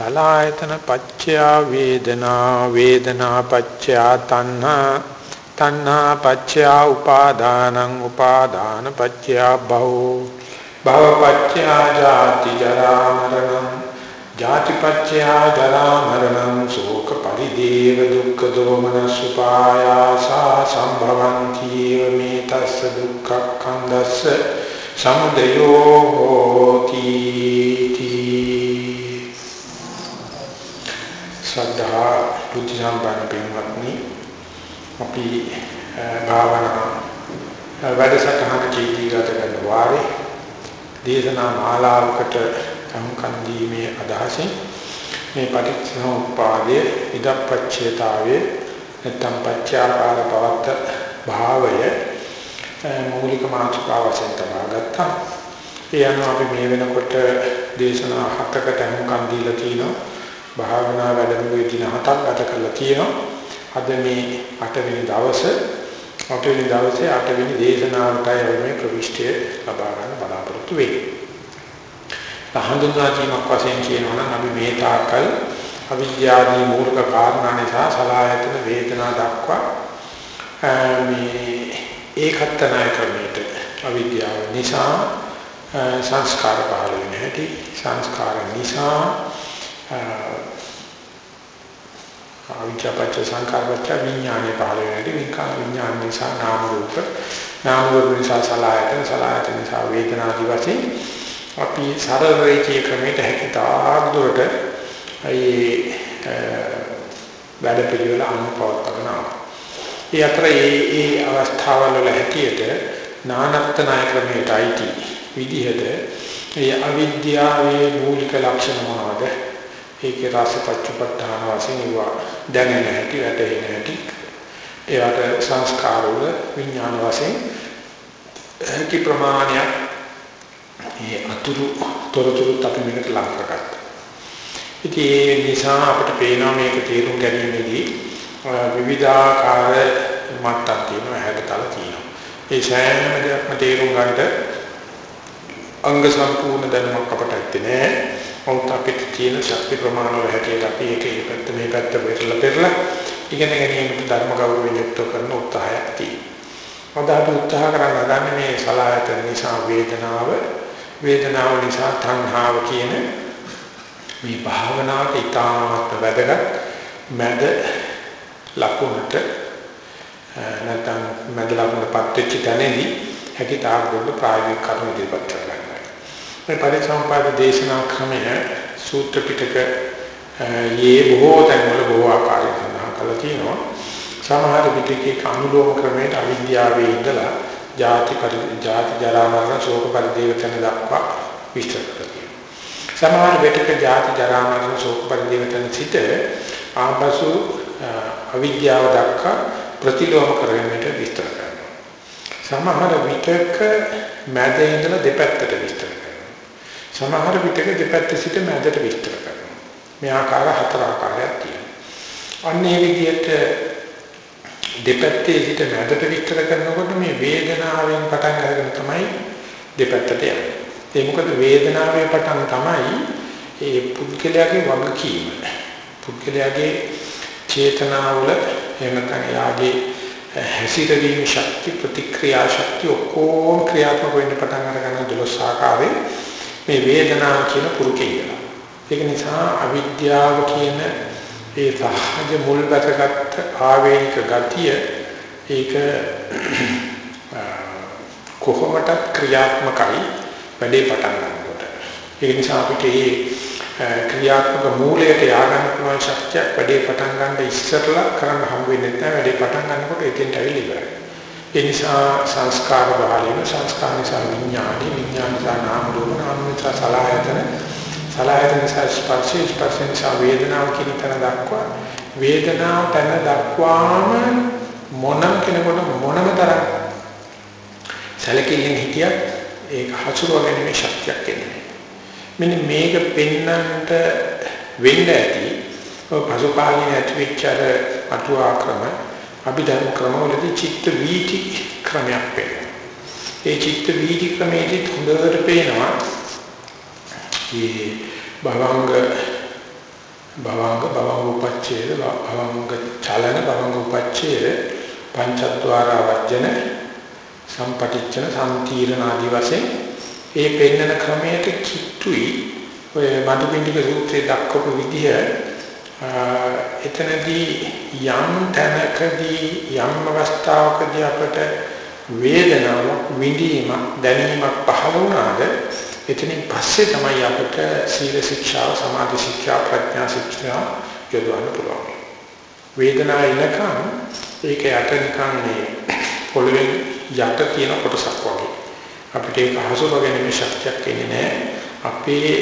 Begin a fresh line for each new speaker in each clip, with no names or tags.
සලායතන පච්චයා වේදනා වේදනා පච්චයා තණ්හා තණ්හා පච්චයා උපාදානං උපාදාන පච්චයා භව. භව පච්චයා ජාති ජරා මරණං ජාති පච්චයා ජරා මරණං ශෝක පරිදේව දුක්ඛ දෝමනස් උපායාසා සම්භවಂತಿ මේ තස්ස දුක්ඛ කන්දස්ස සමුදයෝ හෝති. ශ්‍රද්ධා බුද්ධ සම්පන්න පින්වත්නි අපි භාවනා වැඩසටහන ජීවිතගත කරන වාරේ දේශනා මාලාවකට සම්කන් දීමේ අදහසින් මේ පටිච්චසමුප්පාදයේ ඉදප්පච්චේතාවේ නැත්නම් පච්චාකාර පවත්ත භාවය මූලික මාතෘකාව වශයෙන් තබාගත්තා. ඒ අනුව අපි මේ වෙනකොට දේශනා හතකට සම්කන් දීලා තිනවා. භාවනා වැඩමුළුවේ දින හතක් ගත කරලා තියෙනවා. අද මේ 8 වෙනි දවසේ 8 වෙනි දවසේ 8 වෙනි දේශනාවටයි මේ ප්‍රවිෂ්ඨය ලබා ගන්න බලාපොරොත්තු වෙන්නේ. හඳුන්වා දීමක් වශයෙන් කියනවා නම් අපි මේ තාකල් අවිද්‍යාවේ මූලික කාරණා නිසා සලායතන වේදනා දක්වා මේ ඒකත්තනාය ක්‍රමයට අවිද්‍යාව නිසා සංස්කාර පහළ වෙන හැටි සංස්කාර නිසා අවිචාපච්ච සංකාරපච්ච විඥානේ පහළ වෙනදී විකාර විඥාන නිසා නාම රූප නාම රූප නිසා සලආයතන සලආයතන නිසා වේදනා ආදී වශයෙන් අපි සරල රේඛීය ක්‍රමයට හැකිතාක් දුරට ඒ වැඩ පිළිවෙල අනුපවත්වනවා. ඒ අතර ඒ ඒ අවස්ථාවල වල හැටියට නානත්ත නාය ක්‍රමයට අයිති විදිහට ඒ අවිද්‍යාවේ මූලික ලක්ෂණ මොනවද? ඒකේ රසපච්චපට්ඨාන වශයෙන් ඒවා දැනෙන හැටි වැටෙන හැටි ඒවට සංස්කාර වල විඥාන වශයෙන් හැකි ප්‍රමාණයක් ඒ අතුරු තොරතුරු අපි මේකට ලං කරගත්තා. ඉතින් ඒ නිසා අපිට පේනවා මේක තේරුම් ගැනීමේදී විවිධාකාර මට්ටම් තියෙනවා හැඩතල තියෙනවා. ඒ සෑම දෙයක්ම තේරුම් ගන්නට අංග සම්පූර්ණ දැනුමක් අපට ඇත්තේ නෑ. මොකද අපිට තියෙන ශක්ති ප්‍රමාණ වල හැටියට අපි එක එක පැත්ත මේ පැත්ත වෙරලා පෙරලා ඉගෙන ගැනීමට ධර්ම ගෞරවයෙන් යුක්ත කරන උත්සාහයක් තියෙනවා. මොකද අපි උත්සාහ කරන ගන්න මේ සලායතන නිසා වේදනාව වේදනාව නිසා තණ්හාව කියන මේ භාවනාවට ඉතාමත් වැදගත් මැද ලකුණට නැත්නම් මැද ලකුණට පත්වෙච්ච තැනදී හැකි තාක් දුරට ප්‍රායෝගික කරුණු ඉදිරිපත් කරගන්න. මේ පරිසම්පාද දේශනා ක්‍රමය සූත්‍ර පිටක යේ බොහෝ තැන්වල බොහෝ ආකාරයෙන් සඳහන් කරලා තියෙනවා. සමහර පිටකේ අනුලෝම ක්‍රමයට අවිද්‍යාවේ ඉඳලා ජාති පරි ජාති ජරා මරණ ශෝක පරිදේවතන දක්වා විස්තර කරලා සමහර පිටක ජාති ජරා මරණ ශෝක පරිදේවතන සිට ආපසු අවිද්‍යාව දක්වා ප්‍රතිලෝම කරගෙනට විස්තර කරනවා. සමහර විටක මැද ඉඳලා දෙපැත්තට විස්තර සමහර විටක දෙපැත්ත සිට මැදට විස්තර කරනවා. මේ ආකාර හතර ආකාරයක් තියෙනවා. අන්න ඒ විදිහට දෙපැත්තේ සිට මැදට විස්තර කරනකොට මේ වේදනාවෙන් පටන් අරගෙන තමයි දෙපැත්තට යන්නේ. ඒ මොකද වේදනාවේ පටන් තමයි ඒ පුද්ගලයාගේ වගකීම. පුද්ගලයාගේ චේතනාවල එහෙම නැත්නම් යාගේ හැසිරවීම ශක්ති ප්‍රතික්‍රියා ශක්තිය ඔක්කොම ක්‍රියාත්මක වෙන්න පටන් අරගන්න දොළොස් ආකාරයේ මේ වේදනාව කියන පුරුකේ ඉඳලා. ඒක නිසා අවිද්‍යාව කියන ඒ සහජ මුල් බැසගත් ආවේනික ගතිය ඒක කොහොමද ක්‍රියාත්මකයි වැඩේ පටන් ගන්නකොට. ඒ නිසා අපිට මේ ක්‍රියාත්මක මූලයට ය아가න්න පුළුවන් ශක්තිය වැඩේ පටන් ගන්න ඉස්සරලා කරන්න හම් වෙන්නේ නැහැ වැඩේ පටන් ගන්නකොට එතෙන්ට ඇවිල්ලා ඉවරයි. ඒ නිසා සංස්කාර බහලින සංස්කාර නිසා විඥානි විඥාන නිසා නාම රූප නාම නිසා සලආයතන. සලආයතන නිසා ස්පර්ශ ස්පර්ශ නිසා වේදනාව කියන තැන දක්වා. වේදනාව පැන දක්වාම මොනම කෙනෙකුට මොනම තරම් සැලකිල්ලෙන් හිටියත් ඒක හසුරුව ගැනීමේ ශක්තියක් එන්නේ. මෙන්න මේක පෙන්වන්නට වෙන්න ඇති. පසුකාලීන ඇතිවෙච්ච අර අටුවා ක්‍රම අභිධර්ම ක්‍රමවලදී චිත්ත වීති ක්‍රමයක් වෙනවා. ඒ චිත්ත වීති ක්‍රමයේදී හොඳට පේනවා මේ භවංග භවංග භවංග උපච්ඡේද භවංග චලන භවංග උපච්ඡේද පංචද්වාර වර්ජන සම්පටිච්ඡන සම්තීරණ ආදි වශයෙන් ඒ පෙන්නන ක්‍රමයට කිට්ටුයි ඔය මදුපිණ්ඩික සූත්‍රයේ දක්වපු විදිහ එතනදී යම් තැනකදී යම් අවස්ථාවකදී අපට වේදනාවක් විඳීමක් දැනීමක් පහළ වුණාද එතනින් පස්සේ තමයි අපට සීල ශික්ෂා සමාධි ශික්ෂා ප්‍රඥා ශික්ෂා යොදවන්න පුළුවන්. වේදනාව එනකම් ඒක යට නිකන් මේ පොළවෙන් යට තියෙන කොටසක් වගේ. අපිට ඒක හසුර ගැනීම ශක්තියක් එන්නේ නැහැ. අපේ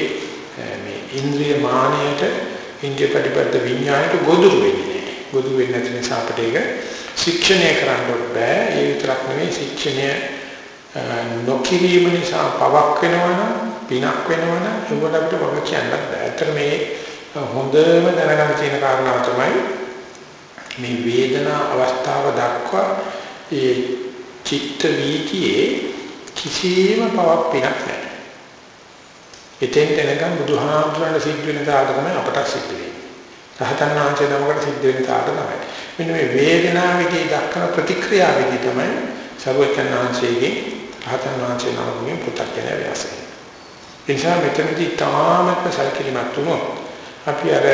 මේ ඉන්ද්‍රිය මානයට ඉන්ද්‍රිය ප්‍රතිපද විඥාණයට ගොදුරු වෙන්නේ නැහැ ගොදුරු වෙන්නේ නැති නිසා අපිට ඒක ශික්ෂණය කරන්න බෑ ඒ විතරක් නෙවෙයි ශික්ෂණය නොකිරීම නිසා පවක් වෙනවනම් පිනක් වෙනවනම් ඒකට අපිට වග කියන්නත් බෑ. ඇත්තට මේ හොඳම දැනගන්න තියෙන කාරණාව තමයි මේ වේදනා අවස්ථාව දක්වා ඒ චිත්ත වීතියේ කිසිම පවක් පිනක් නැහැ. එතෙන් එනකම් බුදුහාමුදුරන්ට සිද්ධ වෙන තාලට තමයි අපට සිද්ධ වෙන්නේ. රහතන් වහන්සේ නමකට සිද්ධ වෙන තාලට තමයි. මෙන්න මේ වේදනාවේදී දක්වන ප්‍රතික්‍රියාවේදී තමයි සර්වචන් වහන්සේගේ රහතන් වහන්සේ නමකින් පුතක් කියන ව්‍යාසය. එනිසා මෙතනදී තාමත් සැලකිලිමත් වුණොත් අපි අර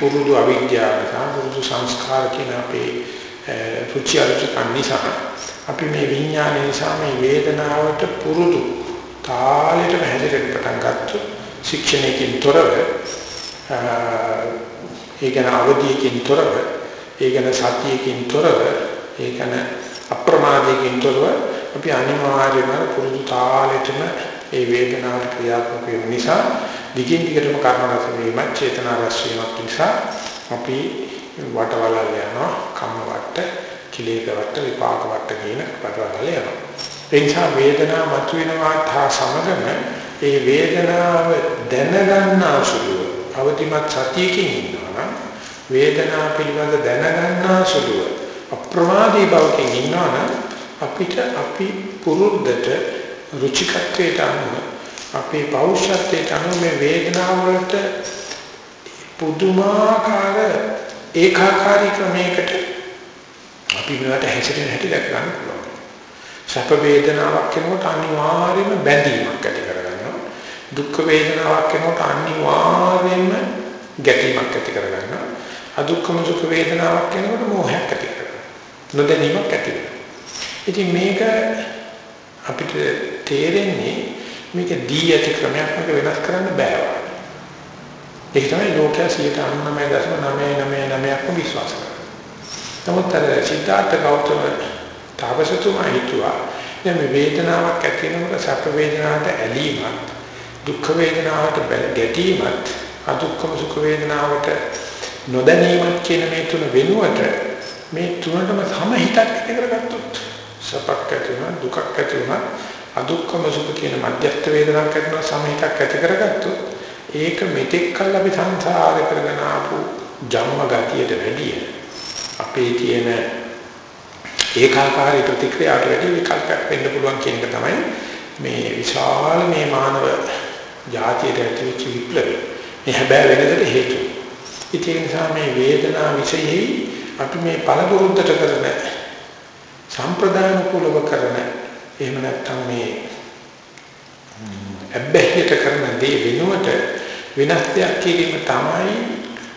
පුරුදු අවිද්‍යාව නිසා පුරුදු සංස්කාර කියන අපේ රුචි අරුචිකන් නිසා අපි මේ විඥාන නිසා මේ වේදනාවට පුරුදු තාලෙට හැදෙන්න පටන් ගත්තොත් ශික්ෂණයකින් තොරව ඒ ගැන අවධියකින් තොරව ඒ ගැන සතියකින් තොරව ඒ ගැන අප්‍රමාදයකින් තොරව අපි අනිවාර්යයෙන්ම පුරුදු තාලෙටම ඒ වේදනාවට ක්‍රියාත්මක වෙන නිසා දිගින් දිගටම කර්ම රස වීම චේතනා රස වීමක් නිසා අපි වටවලල් යනවා කම්ම වට කිලේක වට විපාක වට කියන වටවලල් යනවා. ඒ නිසා වේදනාව මතුවෙනවා තා සමගම ඒ වේදනාව දැනගන්නා සුළුව අවදිමත් සතියකින් ඉන්නවා වේදනාව පිළිබඳ දැනගන්නා සුළුව අප්‍රමාදී බවකින් ඉන්නවා අපිට අපි පුරුද්දට රුචිකත්වයට අනුව අපේ පෞෂත්වයට අනුව මේ වේදනාව වලට පුදුමාකාර ඒකාකාරී ක්‍රමයකට අපි මේවට හැසිරෙන හැටි දැක ගන්න පුළුවන්. සැප වේදනාවක් කෙනෙකුට අනිවාර්යයෙන්ම බැඳීමක් ඇති කරගන්නවා. දුක් වේදනාවක් කෙනෙකුට අනිවාර්යයෙන්ම ගැටීමක් ඇති කරගන්නවා. අදුක්කම සුඛ වේදනාවක් කෙනෙකුට මෝහයක් ඇති කරගන්නවා. නොදැනීමක් ඇති වෙනවා. ඉතින් මේක අපිට තේරෙන්නේ මේක දී ඇති ක්‍රමයක් මේක වෙනස් කරන්න බෑ වගේ. ඒක තමයි ලෝකයා 99.999ක්ම විශ්වාස කරන්නේ. නමුත් අර සිද්ධාර්ථ ගෞතම තාපසතුමා හිතුවා දැන් මේ වේදනාවක් ඇති වෙනකොට සැප වේදනාවට ඇලීමත් දුක් වේදනාවට ගැටීමත් අදුක්කම සුඛ වේදනාවට නොදැනීමත් කියන මේ තුන වෙනුවට මේ තුනටම සමහිතක් ඇති කරගත්තොත් සපක් ඇති වෙනවා දුකක් ඇති වෙනවා අදුක්කම සුඛ කියන මධ්‍යස්ථ වේදනාවක් ඇති වෙනවා සමහිතක් ඇති කරගත්තොත් ඒක මෙතෙක් කල් අපි සංසාරේ කරගෙන ආපු ජම්ම ගතියට වැඩිය අපේ තියෙන ඒකාකාරී ප්‍රතික්‍රියාවට වැඩි විකල්පයක් වෙන්න පුළුවන් කියන එක තමයි මේ විශාල මේ මානව ජාතියට ඇතිවෙච්ච විප්ලවය. මේ හැබැයි වෙනදට හේතුව. ඒ නිසා මේ වේදනා විශේෂයි අපි මේ පළපුරුද්දට කරන සම්ප්‍රදාන කුලව කරන එහෙම නැත්නම් මේ අබ්බැහියට කරන දේ වෙනුවට වෙනස් දෙයක් කිරීම තමයි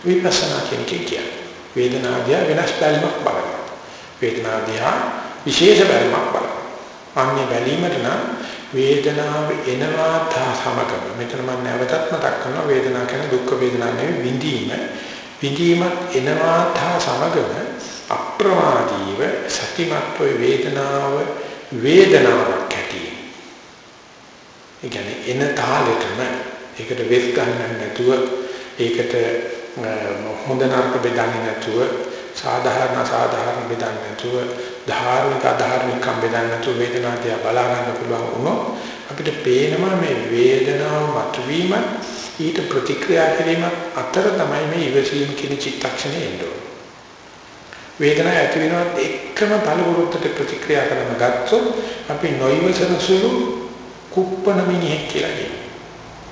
විපස්සනා කියන්නේ. වේදනාදියා වෙනස් බැල්මක් බලනවා. වේදනාදියා විශේෂ බැල්මක් බලනවා. අන්නේ බැලීමට නම් වේදනාව එනවා තා සමගම මෙතන මම නැවතත් මතක් කරනවා වේදනාව කියන්නේ දුක් වේදනාව නෙවෙයි විඳීම විඳීමත් එනවා තා සමගම අප්‍රමාදීව සතිමත් වේ වේදනාව වේදනාවක් ඇති. ඒ කියන්නේ එන තාලෙටම ඒකට වෙස් ගන්න නැතුව ඒකට හොඳ නරක බෙදන්නේ නැතුව සාධාරණ සාධාරණ බෙදන්නේ නැතුව ධාර්මික අධාර්මික බෙදන්නේ නැතුව වේදනාව දිහා බලා ගන්න පුළුවන් වුණොත් අපිට පේනවා මේ වේදනාව මතුවීම ඊට ප්‍රතික්‍රියා කිරීම අතර තමයි මේ ඉවසීම කියන චිත්තක්ෂණය එන්නේ. වේදනාව ඇති වෙනවත් එක්කම බලවෘත්තට ප්‍රතික්‍රියා කරන ගත්තොත් අපි නොයවසන සුළු කුප්පන මිනිහෙක් කියලා කියනවා.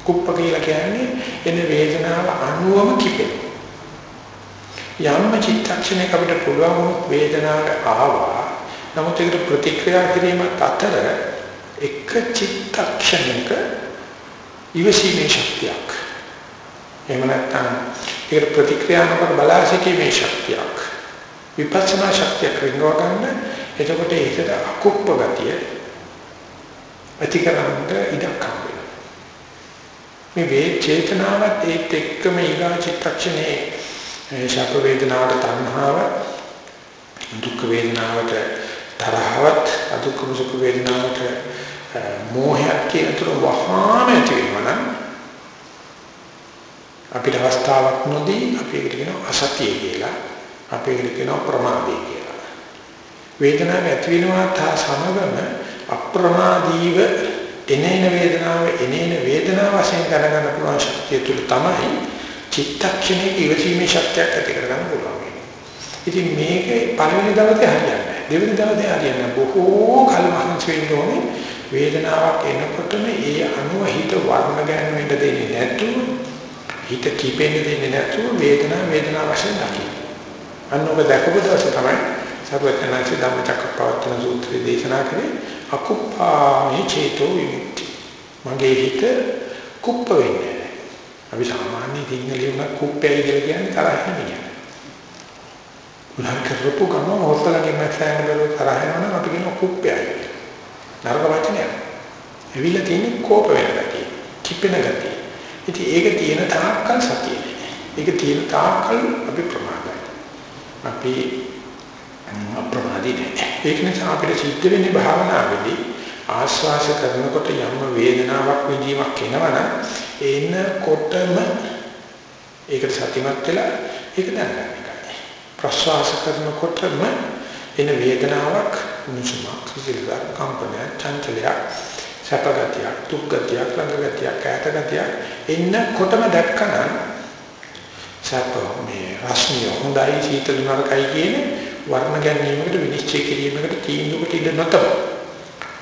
කුප්ප කියලා කියන්නේ එන වේදනාව අනුවම කිපෙන. යම් චිත්තක්ෂණයක අපිට පුළුවන් වුණොත් වේදනාවක් ආවා. නමුත් ඒකට ප්‍රතික්‍රියා කිරීම අතර එක චිත්තක්ෂණයක ඉවසීමේ ශක්තියක්. එහෙම නැත්නම් ඒකට ප්‍රතික්‍රියා නොකර බලා සිටීමේ ශක්තියක්. විපස්සනා ශක්තියක් රිංගව ගන්න එතකොට ඒකට අකුප්ප ගතිය ඇතිකරන්න ඉඩක් හම්බෙනවා මේ වේ චේතනාවත් ඒත් එක්කම ඊගා චිත්තක්ෂණේ ශාප වේදනාවට තණ්හාව දුක් වේදනාවට තරහවත් අදුක්ඛ සුඛ වේදනාවට මෝහයක් කියන තුර වහාම ඇති වෙනවා නම් අපිට අවස්ථාවක් නොදී අපි ඒකට කියනවා අසතිය කියලා අපි ඒකට කියනවා ප්‍රමාදය කියලා. වේදනාව ඇති වෙනවා තා සමගම අප්‍රමාදීව එනේන වේදනාව එනේන වේදනාව වශයෙන් දැනගන්න පුළුවන් ශක්තිය තුල තමයි චිත්තක්ෂණයේ ඉවසීමේ ශක්තියක් ඇති කරගන්න පුළුවන්. ඉතින් මේකේ පළවෙනි දවසේ හරියන්නේ දෙවෙනි දවසේ හරියන්නේ බොහෝ කල් මහන්සි වෙන්න ඕනේ වේදනාවක් එනකොටම ඒ අනුව හිත වර්ණ ගන්න වෙන්න දෙන්නේ නැතුව හිත කිපෙන්න දෙන්නේ නැතුව වේදනාව වේදනාව වශයෙන් දකින්න. අන්න ඔබ දැකපු දවසේ තමයි සරුවචනාංශ ධම්මචක්කප්පවත්තන සූත්‍රය දේශනා කරේ අකුප්පාමේ චේතෝ විමුක්ති. මගේ හිත කුප්ප වෙන්නේ නැහැ. අපි සාමාන්‍ය සිංහලෙන් කුප්පයි කියලා කියන්නේ තරහ නෙමෙයි. උලන් කරපු ගමන් හොස්සලකින් මැස්සයන් වල තරහ යනවනම් අපි කියන කුප්පයයි. නරක වචනයක්. එවිලා තියෙන්නේ කෝප වෙන ගතිය. කිපෙන ගතිය. ඉතින් ඒක තියෙන තාක්කල් සතියනේ. ඒක තියෙන තාක්කල් අපි ප්‍රමාදයි. අපි අප්‍රමාදී නැහැ. ඒක නිසා අපිට සිද්ධ වෙන්නේ භාවනාවේදී ආස්වාස කරනකොට යම් වේදනාවක් විඳීමක් එනවනම් එනකොටම ඒකට සතිමත් වෙලා ඒක දැනගන්න එකයි. ප්‍රශ්වාස කරනකොටම එන වේදනාවක් මුසුමක් සිල්ලා කම්පනය චංචලයක් සැපගතියක් දුක්ගතියක් ළඟගතියක් ඈතගතියක් එන්නකොටම දැක්කනම් සැප මේ රස්නිය හොඳයි සීතල නරකයි කියන වර්ණ ගැනීමකට විනිශ්චය කිරීමකට තීන්දුවකට ඉඩ නැතව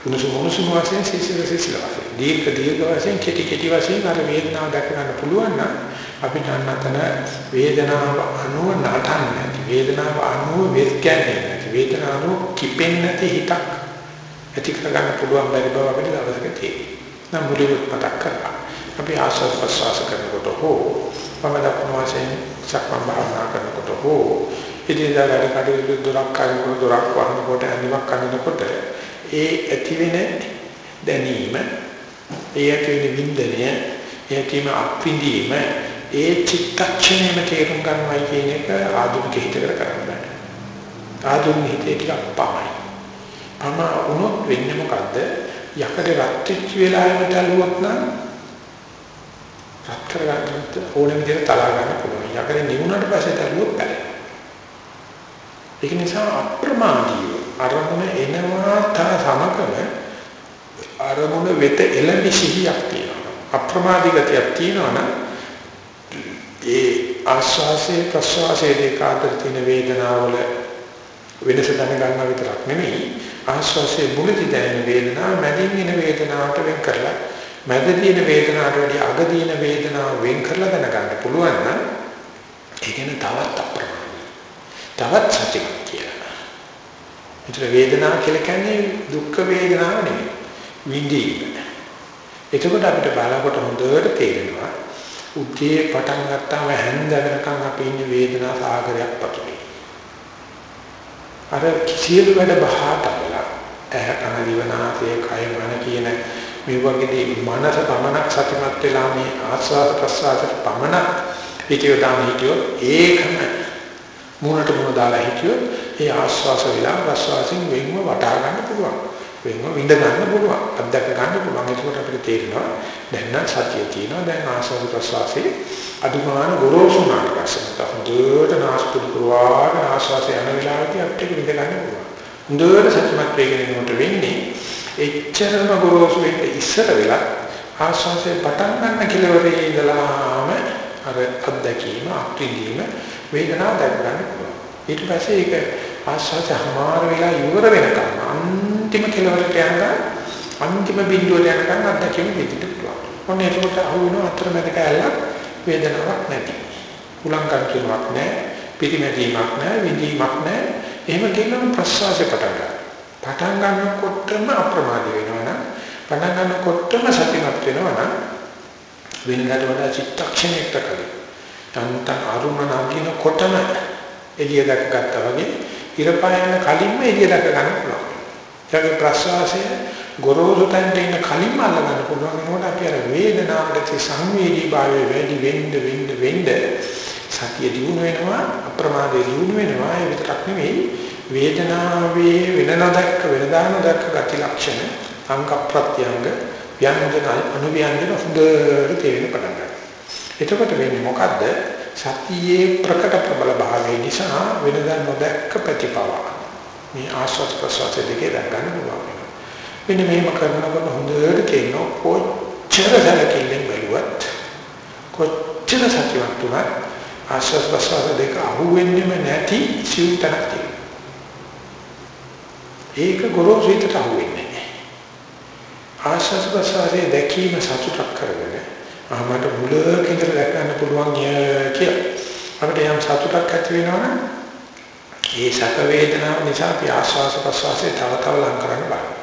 උණුසුම උණුසුම වශයෙන් සිසිල සිසිල වශයෙන්. දීර්ඝ දීර්ඝ වශයෙන් කෙටි කෙටි වශයෙන් අර වේදනාව දැක ගන්න පුළුවන් නම් අපිට අන්නතන වේදනාව අනුව නටන්නේ නැති වේදනාව අනුව වෙස්කන්නේ නැති වේදනාව අනුව කිපෙන්නේ නැති හිතක් ඇති කර ගන්න පුළුවන් බැරි බව අපිට දවසක තියෙනවා නම් මුලින්ම මතක් කරලා අපි ආශ්වාස ප්‍රශ්වාස කරනකොට හෝ මම දක්වන වශයෙන් සක්මන් භාවනා කරනකොට හෝ ඉදිරියට වැඩ කටයුතු දොරක් කරනකොට දොරක් වහනකොට අනිවක් කරනකොට ඒ ඇති වෙන දැනීම ඒ ඇති වෙන වින්දනය ඒ ඇතිම අප්පින්දීම ඒ චිත්තක්ෂණයම තේරුම් ගන්නවයි කියන එක ආධුනික හිතකට කරන්න බෑ ආධුනික හිතේ ටිකක් පමයි පම වුණොත් වෙන්නේ මොකද්ද යකඩ රත් වෙච්ච වෙලාවෙම තලුවොත් නම් රත් කරගන්න ඕන විදිහට තලා ගන්න පුළුවන්. යකඩ නිවුණාට පස්සේ තලුවොත් බෑ. ඒක නිසා අප්‍රමාදීව අරමුණ එනවා තා සමකම අරමුණ වෙත එළඹි සිහියක් තියෙනවා. අප්‍රමාදී ගතියක් තියෙනවා නම් ඒ ආස්වාසේ ප්‍රස්වාසයේ දෙක අතර තියෙන වේදනාවල වෙනස දැනගන්නවා විතරක් නෙමෙයි ආස්වාසේ මුලදී දැනෙන වේදනාව මැදින් එන වේදනාවට වෙන් කරලා මැද තියෙන වේදනාවට වඩා අග තියෙන වේදනාව වෙන් කරලා දැනගන්න පුළුවන් නම් ඒ කියන්නේ තවත් අප්‍රමාණයි. තවත් සත්‍යයක් කියලා. ඒතර වේදනාව කියලා කියන්නේ දුක් වේදනාව නෙමෙයි. විඳීම. එතකොට අපිට බලකොට හොඳට තේරෙනවා උදේ පටන් ගත්තාම හැන්ද වෙනකන් අපි ඉන්නේ වේදනා සාගරයක් පතුලේ. අර සියලු වැඩ බහා තබලා ඇහ කන දිවනාසය කය මන කියන මේ වගේදී මනස පමණක් සතිමත් වෙලා මේ ආස්වාද ප්‍රසආසට පමණක් පිටියදාම හිටියොත් ඒකම මූණට මුණ දාලා හිටියොත් ඒ ආස්වාස විලා ප්‍රසආසින් වෙන්ව වටහා ගන්න පුළුවන් වෙනව විඳ ගන්න පුළුවන්. අත්දැක ගන්න පුළුවන්. ඒකට අපිට තේරෙනවා දැන් නම් සතිය තියෙනවා. දැන් ආස්වාද ප්‍රසවාසයේ අදුමාන ගොරෝසු නාටකසත හොඳට නාස්පුඩු පුරවාගෙන ආස්වාසය යන වෙලාවදී අපිට විඳ ගන්න පුළුවන්. හොඳට සත්‍යමත් වේගෙන යනකොට වෙන්නේ එච්චරම ගොරෝසු වෙන්න ඉස්සර වෙලා ආස්වාසයේ පටන් ගන්න කෙලවරේ ඉඳලාම අර අත්දැකීම අත්විඳීම වේදනාව දැක ගන්න පුළුවන්. ඊට පස්සේ ඒක ආස්වාසය හමාර වෙලා ඉවර වෙනකම් අන්තිම කෙලවරට යනකම් අන්තිම බිඳුවට යනකම් අත්දැකීම දෙන්න පුළුවන්. ඔන්න ඒකට අහු වෙන අතරමැද කැලලක් වේදනාවක් නැති. උලංකම් කියනක් නැහැ, පිරිමැදීමක් නැහැ, විඳීමක් නැහැ. එහෙම කියනම ප්‍රසවාසය පටන් ගන්නවා. පටන් ගන්නකොටම අප්‍රමාදී වෙනවනම් පටන් ගන්නකොටම සතිමත් වෙනවනම් වෙනකට වඩා චිත්තක්ෂණයකට කලින්. තන්තන් අරුණ නගිනකොටම එළිය දැකගත්තා වගේ ඉරපායන කලින්ම එළිය දැක ගන්න පුළුවන්. ඒගේ ප්‍රසවාසය ගොරෝසු තැනට ඉන්න කලින්ම අල්ල ගන්න පුළුවන්. වෙනකොට අපි අර වේදනාවට සංවේදී භාවය වැඩි වෙන්න වෙන්න වෙන්න සතිය දිනු වෙනවා අප්‍රමාදයේ දිනු වෙනවා. ඒ විතරක් නෙවෙයි වේදනාවේ වෙන නොදක්ක වෙනදා නොදක්ක ගති ලක්ෂණ අංග ප්‍රත්‍යංග ව්‍යංජන අනුව්‍යංජන හොඳට තේරෙන පටන් ගන්නවා. එතකොට වෙන්නේ මොකද්ද? සතියේ ප්‍රකට ප්‍රබල භාවය නිසා වෙනදා නොදක්ක ප්‍රතිපව. මේ ආස්වාද ප්‍රසවාස දෙකේ දැක් ගන්න පුළුවන්. මෙන්න මේක කරනකොට හොඳට තේරෙනවා කොච්චර සැලකිල්ලෙන් බැලුවත් කොච්චර සතියක් තුනක් ආස්වාද ප්‍රසවාස දෙක අහුවෙන්නේම නැති සිව්තනක් තියෙනවා. ඒක ගොරෝසු හිතට අහුවෙන්නේ නැහැ. ආස්වාද ප්‍රසවාසයේ දැකීම සතුටක් කරගෙන අහමට මුලක ඉඳලා දැක ගන්න පුළුවන් කියලා. අපිට යම් සතුටක් ඇති වෙනවනම් ඒ සැප වේදනාව නිසා අපි ආස්වාද ප්‍රසවාසයේ තව තව ලං කරන්න බලන්න.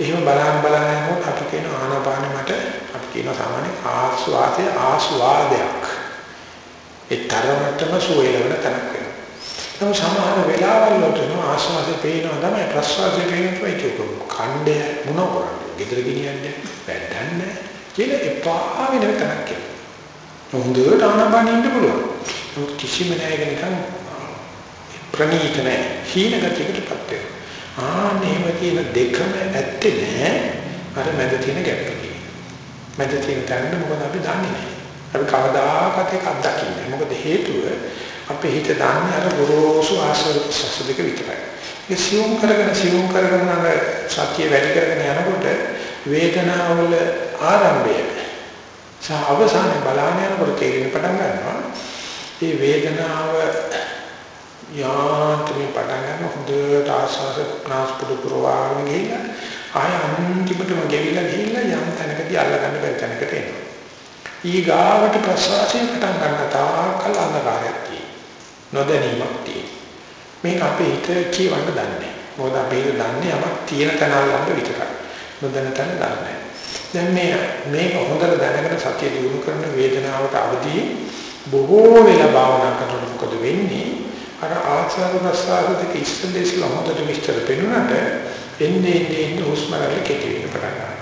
එහෙම බලන් බලන් යනකොට අපි කියන ආනාපානෙ මට අපි කියන සාමාන්‍ය ආස්වාදයේ ආස්වාදයක්. ඒ තරමටම සුවයලවන තැනක් වෙනවා. නමුත් සමහර වෙලාවල් වලට ආස්වාදේ පේනවා තමයි ප්‍රසවාසයේ පේනවා ඒක කණ්ඩය මොන කරන්නේ? ගෙදර ගෙනියන්නේ වැඩන්නේ කියලා එපා වෙන තැනක් කියලා. හොඳට ආනාපානෙ ඉන්න පුළුවන්. නමුත් කිසිම නෑගෙන නිකන් ප්‍රණීත නෑ. හීන ගතියකටපත් වෙනවා. ආනේම තියෙන දෙකම ඇත්තේ නෑ අර මැද තියෙන ගැප් එකේ. මැද තියෙන තැන මොකද අපි දන්නේ නෑ. අපි කවදාකවත් ඒක අත්දකින්නේ. මොකද හේතුව අපේ හිත දන්නේ අර ගොරෝසු ආශ්‍රද ප්‍රසස් දෙක විතරයි. ඒ සියුම් කරගෙන සියුම් කරගෙන අර සත්‍ය වැඩි කරගෙන යනකොට වේදනාවල ආරම්භය සහ අවසානයේ බලාගෙන යනකොට තේරෙන පටන් ගන්නවා. මේ වේදනාව යාන්ත්‍රේ පටන් ගන්න හොඳට ආස්වාද ප්‍රාස්පුඩු පුරවාගෙන ගිහින් ආය අන්තිමටම ගෙවිලා ගිහිල්ලා යම් තැනකදී අල්ලගන්න බැරි තැනකට එනවා. ඊගාවට ප්‍රසවාසය පටන් ගන්න තාකල් අන්ධකාරයක් තියෙනවා. නොදැනීමක් තියෙනවා. මේක අපේ හිත කියවන්න දන්නේ. මොකද අපේ හිත දන්නේ යමක් තියෙන තැන අල්ලන්න විතරයි. නොදැන තැන දන්නේ දැන් මේ මේක හොඳට දැනගෙන සතිය දිනු කරන වේදනාවට අවදී බොහෝ වෙලා භාවනා කරනකොට මොකද වෙන්නේ? අර ආචාර ප්‍රසාර දෙක ඉස්සෙල්ලා ඉස්සෙල්ලා හොඳට විස්තර පෙන්වන්නට එන්නේ එන්නේ එන්නේ හුස්ම ගන්න කෙටි වෙන පටන් ගන්නවා.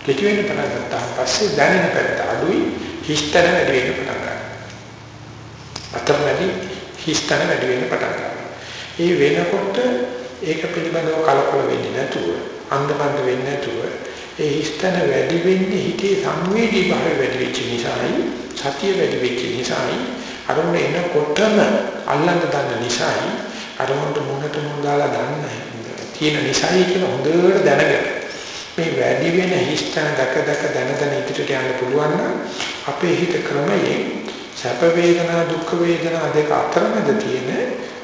කෙටි වෙන පටන් ගත්තා පස්සේ දැනෙන පැත්ත අඩුයි හිස්තන වැඩි වෙන්න පටන් ගන්නවා. අතරමැදි හිස්තන වැඩි වෙන්න පටන් ගන්නවා. ඒ වෙනකොට ඒක පිළිබඳව කලකොල වෙන්නේ නැතුව අන්ධබන්ද වෙන්නේ නැතුව ඒ හිස්තන වැඩි වෙන්නේ හිතේ සංවේදී භාවය වැඩි වෙච්ච නිසායි සතිය වැඩි වෙච්ච නිසායි අරමුණ එනකොටම අල්ලන්න ගන්න නිසායි අරමුණට මුණට මුණ දාලා ගන්න තියෙන නිසායි කියලා හොඳට දැනගන්න. මේ වැඩි වෙන හිස්තන දක දක දැන දැන ඉදිරියට යන්න පුළුවන් නම් අපේ හිත ක්‍රමයෙන් සැප වේදනා දුක් වේදනා දෙක අතරමැද තියෙන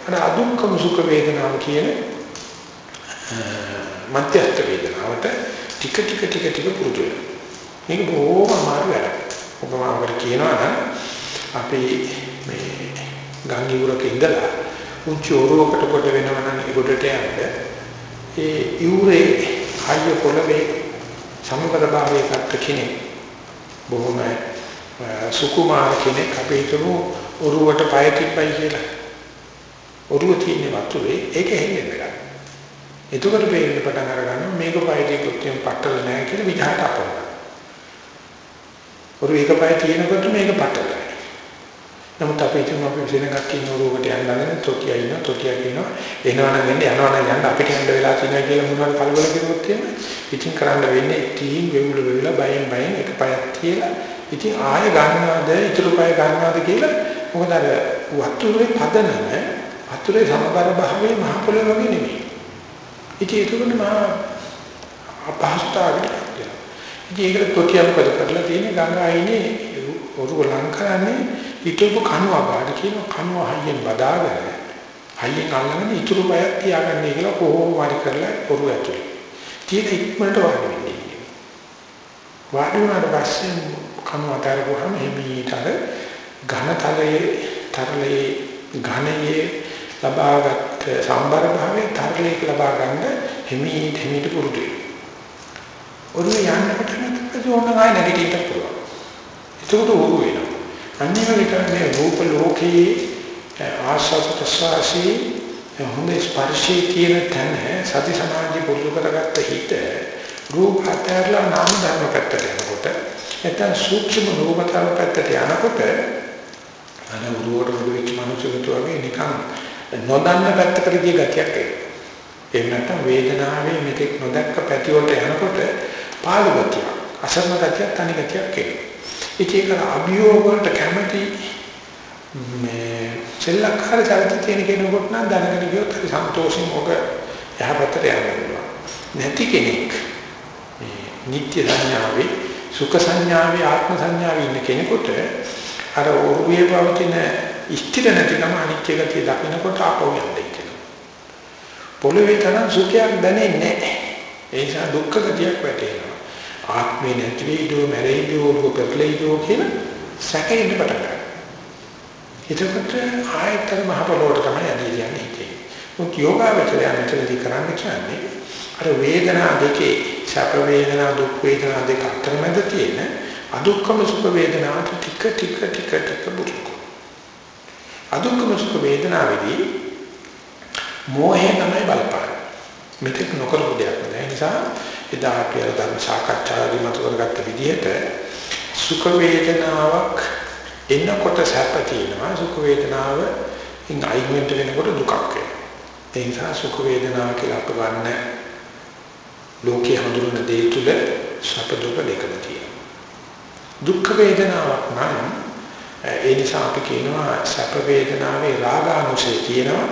අර අදුක්කම සුඛ වේදනාව කියන මධ්‍යස්ථ වේදනාවට ටික ටික ටික ටික පුරුදු වෙනවා. මේක බොහොම අමාරු වැඩක්. ඔබමාවකට කියනවා නම් අපි මේ ගංගිවුරක ඉඳලා උන්චි ඔරුවකට කොට වෙනවා නම් ඒකට යන්න ඒ යුරේ හයිය පොළවේ සමබර භාවයකට කෙනෙක් බොහොම සුකුමාර කෙනෙක් අපේ හිතමු ඔරුවට පය තිබ්බයි කියලා. ඔරුව තියෙන වතුරේ ඒක හෙන්නේ නැහැ. එතකොට පේන්න පටන් අරගන්න මේක පය තිබ්බොත් එම් පట్టල නැහැ කියලා විදහාට අපනවා. ඔරුව එක පය තියෙනකොට මේක පట్టල නැහැ. නමුත් අපේ හිතමු අපි සෙනඟක් කියන ඔරුවට යන්න තොටිය ඉන්න තොටිය කියන එනවනම් එන්න යනවනම් යන්න අපිට යන්න වෙලා තියෙනවා කියලා මොනවද කලබල කරුවොත් එහෙම ඉතින් කරන්න වෙන්නේ තීන් වෙවුල වෙවුල බයෙන් බයෙන් එක පයක් කියලා ඉතින් ආයෙ ගන්නවද ඊටු පය ගන්නවද කියලා මොකද අර වතුරේ පදනම වතුරේ සමබර භාවයේ මහ පොළොව වගේ නෙමෙයි ඉතින් ඒකනේ මහා අපහසුතාවයක් ඉතින් ඒකට තොටියක් පද කරලා තියෙන ගංගායිනේ ඔරුව ලං කරන්නේ ඊටු කනුව බාඩ කියන කනුව හයියෙන් බදාගෙන හයියෙන් අල්ලගෙන ඊටු බයක් තියාගන්නේ කියලා කොහොම වාඩි කරලා ඔරුව ඇතුලේ. තියෙන ඉක්මනට වාඩි වෙන්නේ. වාඩි වුණාට පස්සේ කනුව අතරගොහම හිමීටර ඝනතලයේ තරලයේ ඝනයේ ලබාගත් සම්බර භාවයේ තරලයක ලබා ගන්න හිමීට හිමීට පුරුදු වෙනවා. ඔරුව යන්නකොට නැත්නම් ඕන ආය නැගිටින්න පුළුවන්. ඒකට උරු වෙනවා. අනිවාර්ය කරන්නේ රූප ලෝකයේ ආශාස ප්‍රසවාසී හොඳ ස්පර්ශී කියන තැන සති සමාධි පුරුදු කරගත්ත හිත රූප අතරලා නාම ධර්ම පැත්තට යනකොට නැත්නම් සූක්ෂම රූප ධර්ම පැත්තට යනකොට අර උරුවට උරු වෙච්ච මනුස්සයෙකුට වගේ නිකන් නොදන්න පැත්තකට ගිය ගතියක් එනවා. එහෙම නැත්නම් වේදනාවේ මෙතෙක් නොදැක්ක පැති වලට යනකොට පාළු ගතියක්, අසරණ ගතියක්, තනි ගතියක් එනවා. ඉතින් ඒක අභියෝග වලට කැමති මේ සෙල්ලක්කාර චරිත තියෙන කෙනෙකුට නම් දැනගෙන ගියොත් හරි සන්තෝෂෙන් ඔබ යහපතට යන්න පුළුවන්. නැති කෙනෙක් මේ නිත්‍ය සංඥාවේ සුඛ සංඥාවේ ආත්ම සංඥාවේ ඉන්න කෙනෙකුට අර ඕරුවේ පවතින ස්ථිර නැතිකම අනිත්‍ය ගතිය දකිනකොට ආපහු යන්නේ කියලා. පොළවේ තරම් සුඛයක් දැනෙන්නේ නැහැ. ඒ නිසා දුක්ඛ ගතියක් වැටෙනවා. ආත්මේ නැති වෙයිදෝ මැරෙයිදෝ ලෝකපෙරලෙයිදෝ කියන සැකෙන්න පටන් ගන්නවා. එතකොට ආයතන මහ පොළොවට තමයි ඇදී යන්නේ හිතේ. මොකද යෝගාවචරය මෙතනදී කරන්න කියන්නේ අර වේදනා දෙකේ සැප වේදනා දුක් වේදනා දෙක අතරමැද තියෙන අදුක්කම සුඛ වේදනාවට ටික ටික ටික ටික බුරුකු. අදුක්කම සුඛ වේදනාවේදී මෝහය තමයි බලපාන්නේ. මෙතෙක් නොකරපු දෙයක් නෑ. ඒ නිසා එදා අපි අර ධර්ම සාකච්ඡාවේදී මත කරගත්ත විදිහට සුඛ වේදනාවක් එන්නකොට සැප තියෙනවා සුඛ වේදනාව ඉන් අයින් වෙනකොට දුකක් වෙනවා ඒ නිසා සුඛ වේදනාව කියලා අප ගන්න ලෝකේ හඳුනන දේ තුල සැප දුක දෙකම තියෙනවා දුක් වේදනාවක් නම් ඒ නිසා අපි කියනවා සැප වේදනාවේ රාගානුසය තියෙනවා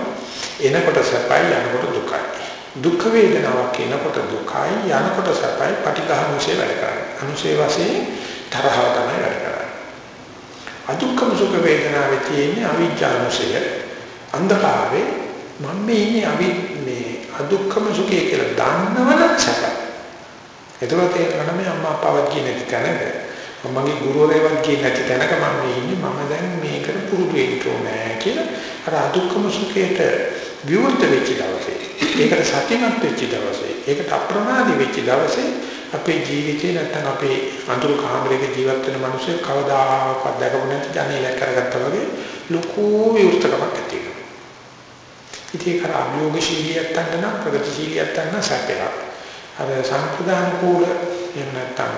එනකොට සැපයි යනකොට දුකයි දුක් වේදනාවක් එනකොට දුකයි යනකොට සැපයි පටිඝානුසේ වැඩ කරන්නේ. අනුසේ වශයෙන් තරහව තමයි වැඩ කරන්නේ. අදුක්කම සුඛ වේදනාවේ තියෙන අවිජ්ජානුසය අන්ධකාරේ මම මේ ඉන්නේ අවි මේ අදුක්කම සුඛය කියලා දන්නවනම් සැපයි. එතකොට තේරෙනවා මේ අම්මා අප්පාවත් කියන තැනක මමගේ ගුරුවරයෙක් කියන නැති තැනක මම ඉන්නේ මම දැන් මේකට පුරුදු වෙන්න ඕනේ කියලා අර අදුක්කම සුඛයට විවෘත වෙච්ච දවසේ ඒකට සතිමත් වෙච්ච දවසේ ඒකට අප්‍රමාදී වෙච්ච දවසේ අපේ ජීවිතේ නැත්තම් අපේ අඳුරු කාමරයක ජීවත් වෙන මිනිස්සු කවදාකවත් දැකපු නැති ජනේලයක් කරගත්තා වගේ ලොකු විවෘතකමක් ඇති වෙනවා. ඉතින් ඒක අභියෝගශීලියක් ගන්න නම් ප්‍රගතිශීලියක් ගන්න සැපයක්. අර සම්ප්‍රදාන කූල එහෙම නැත්තම්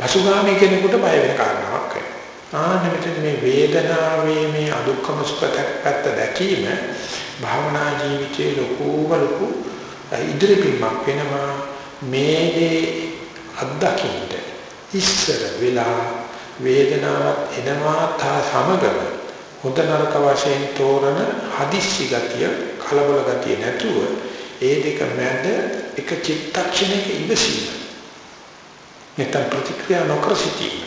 පසුගාමී කෙනෙකුට බය වෙන කාරණාවක් වෙනවා. ආන්න මෙතන මේ වේදනාවේ මේ අදුක්කම සුඛ පැත්ත දැකීම භාවනා ජීවිතයේ ලොකුම ලොකු ඉදිරිපීමක් වෙනවා මේ දේ අත්දකින්න ඉස්සර වෙලා වේදනාවක් එනවා තා සමගම හොඳ නරක වශයෙන් තෝරන හදිස්සි ගතිය කලබල ගතිය නැතුව ඒ දෙක මැද එක චිත්තක්ෂණයක ඉවසීම නැත්නම් ප්‍රතික්‍රියා නොකර සිටීම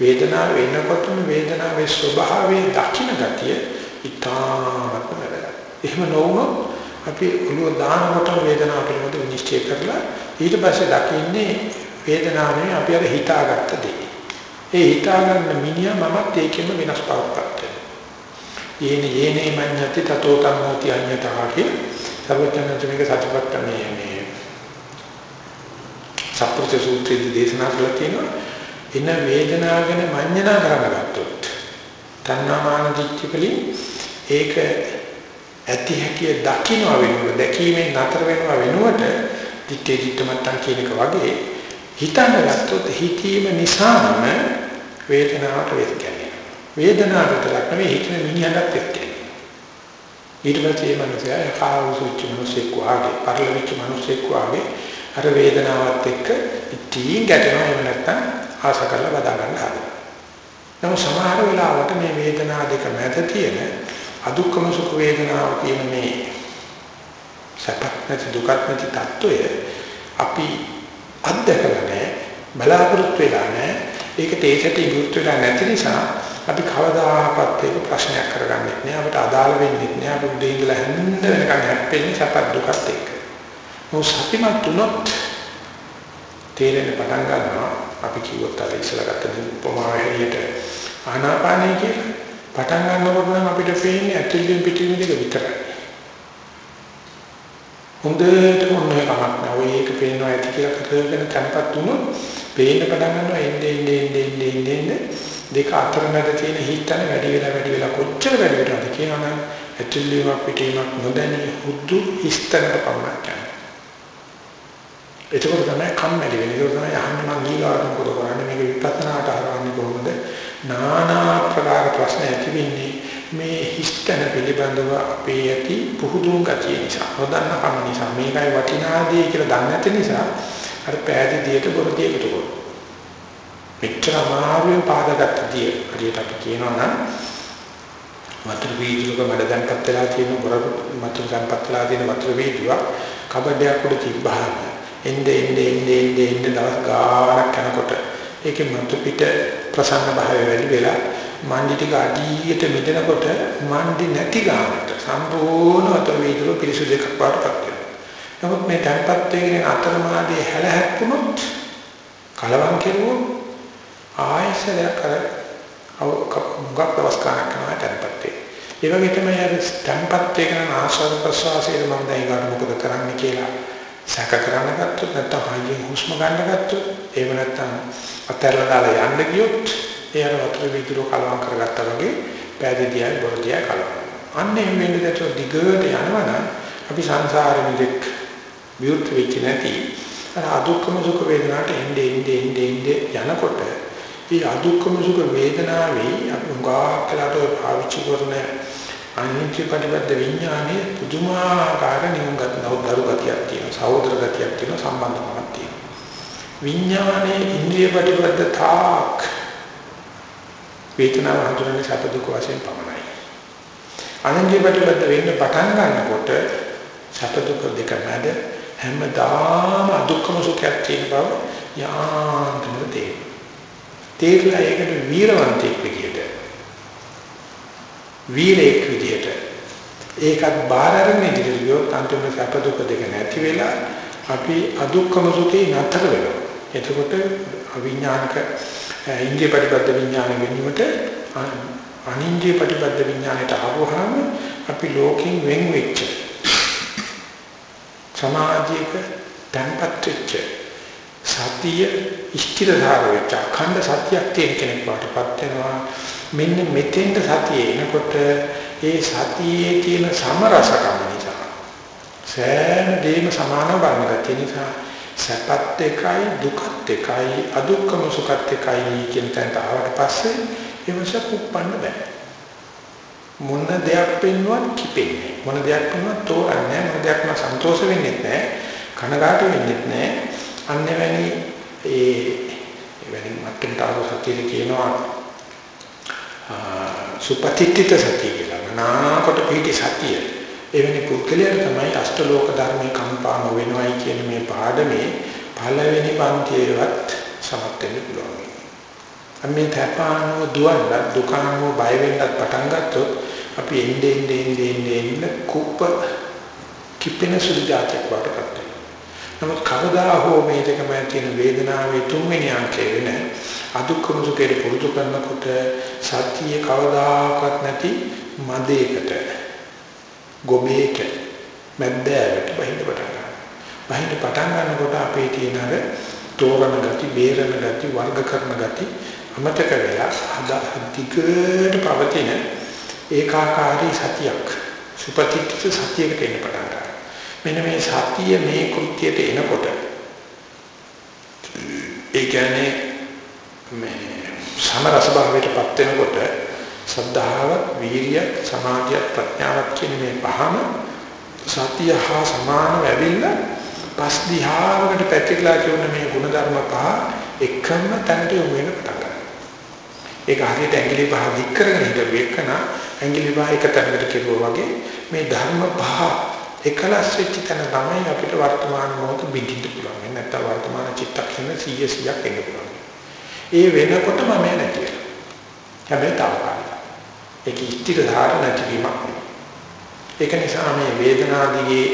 වේදනාව වෙනකොටම වේදනාවේ ස්වභාවය දකින්න ගතිය ඉතාමත්ම වැදගත්. එහෙම නොවුනොත් අපි ඔළුව දානකොට වේදනාව පිළිබඳව නිශ්චය කරලා ඊට පස්සේ දකින්නේ වේදනාවේ අපි අර හිතාගත්ත දේ. ඒ හිතාගන්න මිනිහා මමත් ඒකෙම වෙනස් පාවපත් යේන යේනේ මඤ්ඤති තතෝ තම්මෝති අඤ්ඤතා කිය සර්වඥාන්තුනික සත්‍යපත්තමේ මේ සප්පුරුෂ සූත්‍රයේදී දේශනා කළා තියෙනවා. එන වේදනාව ගැන මඤ්ඤණා කරන්න ගත්තොත් තණ්හාමාන දිච්චකලින් ඒක ඇති හැකිය දකින්න වෙනුවට දැකීමෙන් නතර වෙනවා වෙනුවට දිත්තේ දිත්තමත්තන් කියන එක වගේ හිතන්න ගත්තොත් හිතීම නිසාම වේදනාවට වෙස් කියන්නේ. වේදනාවට ලක් නෙවෙයි හිතන මිනිහකට වෙස් කියන්නේ. ඊට පස්සේ මේ මනුස්සයා කාවුසුච්ච මිනිස්සෙක් වාගේ, පරිලවිච්ච මිනිස්සෙක් වාගේ අර වේදනාවත් එක්ක ඉතින් ගැටෙනවා එහෙම නැත්නම් ආස කරලා බදා ගන්න හදනවා. නමුත් සමහර වෙලාවට මේ වේදනා දෙක මැද තියෙන අදුක්කම සුඛ වේදනාව කියන මේ සැපත් නැති දුකත් නැති තත්වය අපි අත්දකලා නැහැ බලාපොරොත්තු වෙලා නැහැ ඒක තේසට ඉවෘත් වෙලා නැති නිසා අපි කවදාහක්වත් ඒක ප්‍රශ්නයක් කරගන්නේ නැහැ අපිට අදාළ වෙන්නේ නැහැ අපි උදේ ඉඳලා හැන්ද වෙනකන් හැප්පෙන්නේ සැපත් දුකත් එක්ක. මොකද සතිමත් තුනොත් තේරෙන්න පටන් ගන්නවා. අපි කිව්වොත් අර ඉස්සලා ගත්ත උපමාව හැටියට ආනාපානය කියලා පටන් ගන්නකොට නම් අපිට පේන්නේ ඇතුළෙන් පිටින් දෙක විතරයි. හොඳට මොන්නේ කමක් නෑ. ඔය ඒක පේනවා ඇති කියලා කරගෙන තැම්පත් වුණොත් පේන්න පටන් ගන්නවා. එන්නේ එන්නේ එන්නේ එන්නේ එන්නේ. දෙක අතර මැද තියෙන හිතන වැඩි වෙලා වැඩි වෙලා කොච්චර වැඩි වෙනවද කියනනම් ඇතුළේම පිටේමක් නොදැනී හුදු හිස්තනට පමණක් යනවා. ඒකෝර තමයි කම්මැලි වෙන්නේ. ඒක තමයි අහන්නේ මම ඊගාට මොකද කරන්නේ මේක විපස්සනාට හරවන්නේ කොහොමද? নানা ප්‍රකාර ප්‍රශ්න ඇති වෙන්නේ මේ හිස්තන පිළිබඳව අපේ ඇති පුහුදුන් ගතිය නිසා නොදන්න කම නිසා මේකයි වටිනාදී කියලා දන්නේ නැති නිසා අර පෑදීදියට බොරදී එකතු කරනවා. මෙච්චර අමාරුවෙන් පාදගත් දිය හරියට අපි කියනවා නම් වතුර වීදුරුක මඩ දැන්පත් වෙලා තියෙන බොර වතුර දැන්පත් වෙලා තියෙන වතුර වීදුරුව කබඩයක් උඩ තිබ්බහම එnde එnde එnde එnde එnde දවස් ගාණක් යනකොට ඒකේ මතු පිට ප්‍රසන්න භාවය වැඩි වෙලා මණ්ඩි ටික අඩියට මිදෙනකොට මණ්ඩි නැති ගානට සම්පූර්ණ වතුර වීදුරුව පිරිසුදු එකක් වඩපත් වෙනවා. නමුත් මේ tempat එකකින් අතරමාදී හැලහැප්පුණොත් කලවම් කෙරුවොත් ආයසරයක් කර මුගක් දවස් ගන්නක් කරනවා tempat එක. ඒ වගේ තමයි අර tempat එක නම් ආශ්වාස ප්‍රශ්වාසයේ මම දැන් ඊගාට මොකද කරන්න කියලා සැක කරන්න ගත්තොත් නැත්නම් හයියෙන් හුස්ම ගන්න ගත්තොත් එහෙම නැත්නම් අතහැරලා දාලා යන්න ගියොත් ඒ අර වතුර විදුර කලවම් කරගත්තා වගේ පෑදීදියයි බොරදියයි කලවම්. අන්න එහෙම වෙන්නේ දැක්කොත් දිගට යනවනම් අපි සංසාරෙ මෙලෙක් විවෘත වෙච්ච නැති අර අදුක්කම සුඛ වේදනාවට එන්නේ එන්නේ එන්නේ එන්නේ යනකොට මේ අදුක්කම සුඛ වේදනාවේ අපි උගා කලට පාවිච්චි කරන අනිත්‍ය ප්‍රතිපද විඥානයේ පුදුමාකාර නියුම්ගත නවදරු ගතියක් තියෙනවා සහෝදර ගතියක් තියෙනවා සම්බන්ධකමක් තියෙනවා විඥානයේ ඉන්ද්‍රිය ප්‍රතිපද තාක් වේදනාව හඳුනන්නේ සැප දුක වශයෙන් පමණයි. අනන්‍ය ප්‍රතිපද වෙන්න පටන් ගන්නකොට සැප දුක දෙක මැද හැමදාම දුක්ඛම සුඛයක් තියෙන බව යාන්තම තේරෙනවා. තේරලා ඒකට වීරවන්තයෙක් විදියට වීරයෙක් විදියට ඒකත් බාර අරගෙන ඉදිරියට ගියොත් අන්තිම සැප දුක දෙක නැති වෙලා අපි අදුක්ඛම සුඛේ නතර වෙනවා. එතකොට අවිඥානික ඉන්ද්‍රිය ප්‍රතිපද විඥාන වෙනුවට අනින්ද්‍රිය ප්‍රතිපද විඥානයට ආවොහම අපි ලෝකෙන් වෙන් වෙච්ච සමාජයක තැන්පත් වෙච්ච සතිය ඉෂ්ටිරධාර වෙච්ච අඛණ්ඩ සත්‍යයක් තියෙන කෙනෙක් වටපත් වෙනවා. මෙන්න මෙතෙන්ට සතිය එනකොට ඒ සතියේ තියෙන සමරසකම නිසා සෑම දෙයක්ම සමාන බලන නිසා සැපත් එකයි දුකත් එකයි අදුක්කම සුඛත් එකයි කියන තැනට ආවට පස්සේ ඒවස කුප්පන්න බෑ. මොන දෙයක් පෙන්වුවත් කිපෙන්නේ මොන දෙයක් පෙන්වුවත් තෝරන්නේ මොන දෙයක් නම් සන්තෝෂ වෙන්නේ නැහැ කනගාටු වෙන්නේ නැහැ අන්න එවැනි ඒ එවැනි මට්ටමට ආව සතිය කියනවා සුපතිත්‍ිත සතිය කියලා නාකොට පිටි සතිය එවැනි පුද්ගලයන් තමයි අෂ්ටලෝක ධර්මයේ කම්පාම වෙනවයි කියන මේ පාඩමේ පළවෙනි පන්තියේවත් සමත් වෙන්න පුළුවන්. අපි තපානෝ දුවන්න දුකනෝ බය වෙන්නත් පටන් ගත්තොත් අපි එන්නේ එන්නේ එන්නේ එන්නේ කුප්ප කිපෙන සුළු જાතියක් වටපත් වෙනවා. නමුත් කවදා හෝ මේ දෙකම තියෙන වේදනාවේ තුන්වෙනි අංකය වෙන අදුක්කම සුඛේ පුරුදු කරනකොට සතිය කවදාකවත් නැති මදයකට ගොබේට මැද්දෑවට බහින්න පටන් ගන්නවා. බහින්න පටන් ගන්නකොට අපේ තියෙන අර තෝරන ගති, බේරන ගති, වර්ග කරන ගති අමතක වෙලා අදිගට පවතින ඒකාකාරී සතියක් සුපතිත්‍ත සතියකට එන්න පටන් ගන්නවා. මෙන්න මේ සතිය මේ කෘත්‍යයට එනකොට ඒ කියන්නේ මේ සමරස භාවයටපත් වෙනකොට සද්ධාව, වීරිය, සමාධිය, ප්‍රඥාව කියන මේ පහම සතිය හා සමානව ඇවිල්ලා පස් දිහාවකට පැතිරලා කියන මේ ಗುಣධර්ම පහ එකම තැනට යොමු වෙන පටන් ගන්නවා. ඒක හරියට ඇඟිලි පහ දික් කරගෙන හිටපු එකන ඇඟිලි පහ එක තැනකට කෙරුවා වගේ මේ ධර්ම පහ එකලස් වෙච්ච තැන තමයි අපිට වර්තමාන මොහොත බිඳින්න පුළුවන්. නැත්නම් වර්තමාන චිත්තක්ෂණ 100 100ක් එන්න පුළුවන්. ඒ වෙනකොට මම නැති වෙනවා. හැබැයි තාවකාලික. ඒක ඉස්තිර ධාර නැතිවීමක්. ඒක නිසා මේ වේදනාදිගේ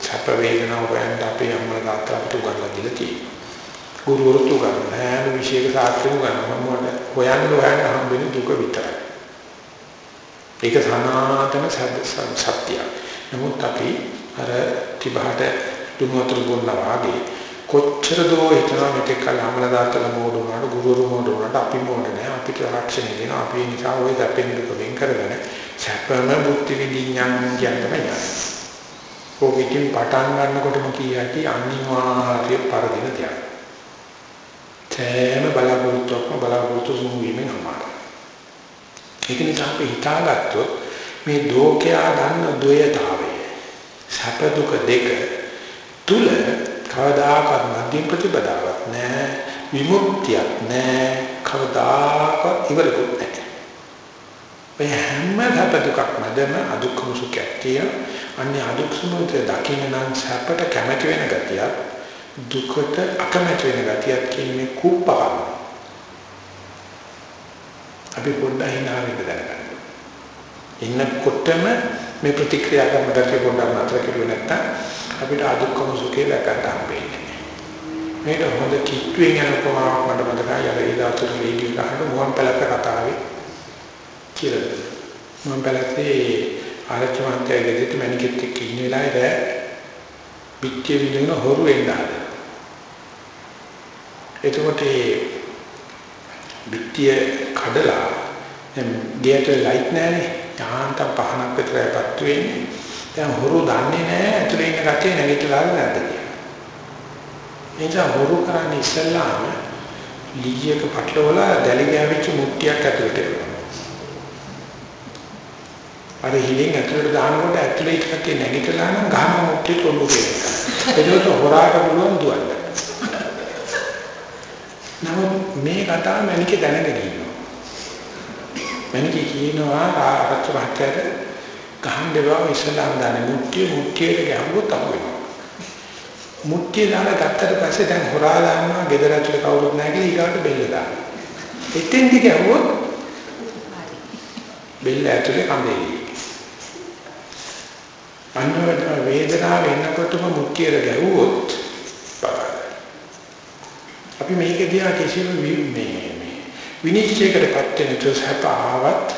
සැප වේදනාව හොයන්න අපේ අම්මලා තාත්තලා අපිට උගන්වලා දීලා තියෙනවා. ගුරුවරුත් උගන්වන හැම විශේෂ සාක්ෂිය උගන්වන මොකද හොයන්න හොයන්න හම්බෙන්නේ දුක විතරයි. ඒක සනාතන සත්‍යය. නමුත් අපි අර තිබහට දුම වතුර බොන්නා වගේ කොච්චර දෝ හිතනවා මෙතෙක් කල අමල දාතල මෝඩ වුණාට ගුරුවරු මෝඩ වුණාට අපි මෝඩ නෑ අපිට ආරක්ෂණය දෙන අපි නිසා ওই දැපෙන දුක වෙන් කරගෙන සැපම බුද්ධ විදිඥාන කියන තමයි. ඕකෙකින් පටන් ගන්නකොටම කීයටි අනිවාර්ය පරදින දෙයක්. තේම බලාපොරොත්තුක්ම බලාපොරොත්තු සුමු වීමෙන් අමාරුයි. ඒක නිසා අපි හිතාගත්තොත් මේ දෝකයා ගන්න ද්වයතාවය සැප දුක දෙක තුල කවදාකවත් මධ්‍යම ප්‍රතිපදාවක් නැහැ. විමුක්තියක් නැහැ. කවදාකවත් ඉවරකුත් නැහැ. මේ හැම සැප දුකක් මැදම අදුක්කම සුඛයක් තියෙන අන්නේ අදුක්කම දකින්න නම් සැපට කැමති වෙන ගතියක් දුකට අකමැති වෙන ගතියක් කියන්නේ කුප්පකම. අපි පොඩ්ඩක් hina වෙන්න දැනගන්න. ඉන්නකොටම මේ ප්‍රතික්‍රියා කරන දේ පොඩ්ඩක් නතර කරුවේ නැත්තම් අපිට අදුක්කම සුඛේ දැකගන්න හම්බෙන්නේ. මේක හොඳ කිට්ටුවෙන් යන උපමාවක් මට මතකයි අර ඒ දාතුරු වීඩියෝ ගහන මුවන් පැලක කතාවේ කියලා. මුවන් පැලකේ ආරච්චි මහත්තයා ගෙදරට මැනිකෙත් එක්ක ඉන්න වෙලාවේ පිටිය විදින හොරු එන්න ආවා. එතකොට ඒ පිටිය කඩලා දැන් ගෙයට ලයිට් නැහැනේ. යාන්තම් පහනක් විතරයිපත් වෙන්නේ. දැන් හොරු දන්නේ නැහැ ඇතුලේ ඉන්න කට්ටිය නැගිටලා නැද්ද කියලා. එනිසා හොරු කරන්නේ ඉස්සල්ලාම ලීයක පටලවලා දැලි ගෑවිච්ච මුට්ටියක් ඇතුලට එනවා. අර හිලින් ඇතුලට දානකොට ඇතුලේ ඉන්න කට්ටිය නැගිටලා නම් ගහන මුට්ටියට ඔල්ලු කියනවා. ඒකට හොරාට පුළුවන් දුවන්න. නමුත් මේ කතාව මැනිකේ දැනගෙන ඉන්නවා. මැනිකේ කියනවා ආරච්චි මහත්තයාට ගහන්න බව ඉස්සලාම දාන්නේ මුට්ටිය මුට්ටියට ගැහුවොත් අහු වෙනවා. මුට්ටිය දාලා ගත්තට පස්සේ දැන් හොරා දානවා ගෙදර ඇතුලේ කවුරුත් නැහැ කියලා ඊගාට බෙල්ල දානවා. එතෙන්දි ගැහුවොත් බෙල්ල ඇතුලේ කඳේ. අන්නවට වේදනාව එනකොටම මුට්ටියට ගැහුවොත් අපි මේක දිහා කිසිම මේ විනිශ්චයකටපත් වෙන තුසහප ආවත්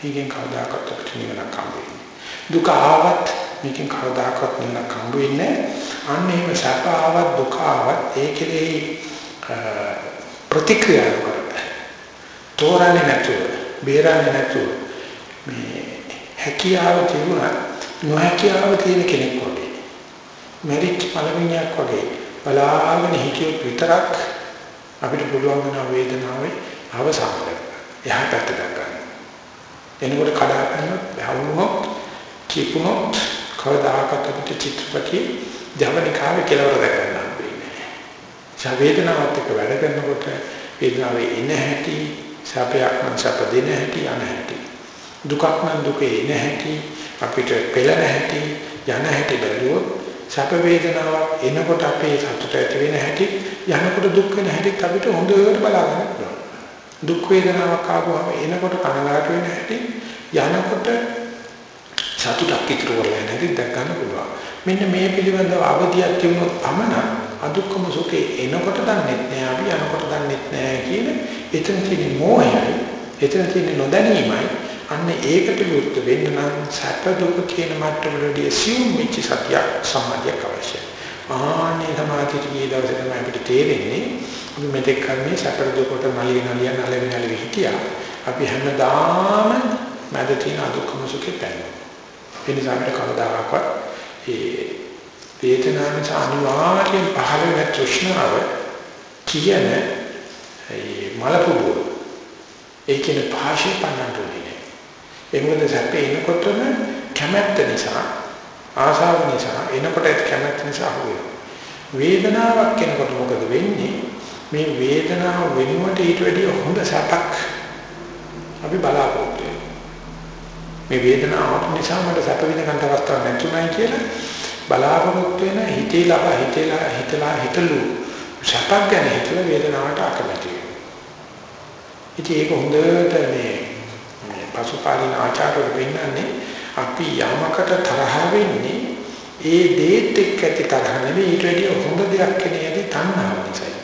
මේකෙන් කවදාකවත් අපිට නිවනක් හම්බෙන්නේ දුක ආවත් මේකෙන් කවදාකවත් නිවනක් හම්බ වෙන්නේ අන්න එහෙම සැප ආවත් දුක ආවත් ඒ කෙරෙහි ප්‍රතික්‍රියා කරන්න. තෝරන්නේ නැතුව බේරන්නේ නැතුව මේ හැකියාව තිබුණා නොහැකියාව තියෙන කෙනෙක් වගේ මෙරිච් පළවෙනියක් වගේ බලාගෙන හිටියොත් විතරක් අපිට පුළුවන් වෙන වේදනාවේ අවසාන කරගන්න. එහා පැත්තට ගන්න. එනකොට කඩා ගන්නොත් බහවුනොත් කිපුණොත් කවදාකවත් අපිට චිත්‍රපටි ජවනිකාවේ කෙලවර දැකගන්න හම්බෙන්නේ නැහැ. වේදනාවත් එක්ක වැඩ කරනකොට වේදනාවේ එන හැටි, සැපයක් නම් සැප දෙන හැටි, යන හැටි. දුකක් නම් දුක එන හැටි, අපිට පෙළෙන හැටි, යන හැටි බැලුවොත් සැප වේදනාවක් එනකොට අපේ සතුට ඇති වෙන හැටි, යනකොට දුක් වෙන හැටි අපිට හොඳට බලා ගන්න පුළුවන්. දුක් වේදනාවක් ආවම එනකොට කනගාටු වෙන හැටි, යනකොට සතුටක් ඉතුරු කරලා නැති දැක් ගන්න පුළුවන්. මෙන්න මේ පිළිබඳව අවධියක් තිබුණොත් පමණ අදුක්කම සුඛේ එනකොට දන්නේ නැහැ අපි යනකොට දන්නේ නැහැ කියන එතන තියෙන මෝහයයි එතන තියෙන නොදැනීමයි අන්න ඒකට විරුද්ධ වෙන්න නම් සැප දුක කියන මට්ටමවලදී සිව් මිච්ච සතිය සමාධියක් අවශ්‍යයි. ආනේ සමාධිය කියන දවසේ තමයි අපිට තේරෙන්නේ අපි මෙතෙක් කන්නේ සැප දුකට නලිය නලිය නලිය නලිය හිටියා. අපි හැමදාම මැද තියෙන අදුක්කම සුඛේ පැනනවා. ඒ නිසා අපිට කවදාකවත් ඒ වේදනාවේ අනිවාර්යෙන් පහළ වෙන තෘෂ්ණාව කියන ඒ මලපුඩුව ඒ කියන භාෂේ පන්නන්නේ ඒ මොකද සැපේ එනකොටම කැමැත්ත නිසා ආසාව නිසා එනකොට කැමැත්ත නිසා හුවෙනවා වේදනාවක් කෙනකොට මොකද වෙන්නේ මේ වේදනාව වෙනුවට ඊට වැඩිය හොඳ සැපක් අපි බලාපොරොත්තු මේ වේදනාව නිසා මට සැප විඳ ගන්න අවස්ථාවක් නැතුණයි කියලා බලාපොරොත්තු වෙන හිතේ ලබ හිතේලා හිතලා හිතලු සැපක් ගැන හිතලා වේදනාවට අකමැති වෙනවා. ඉතින් ඒක හොඳට මේ පසුකාලීන ආචාර්යවරු වෙන්නන්නේ අපි යමකට තරහ වෙන්නේ ඒ දේත් එක්ක ඇති තරහ නෙවෙයි ඊට වැඩිය හොඳ දෙයක් කෙනේදී තණ්හාව නිසා කියන්නේ.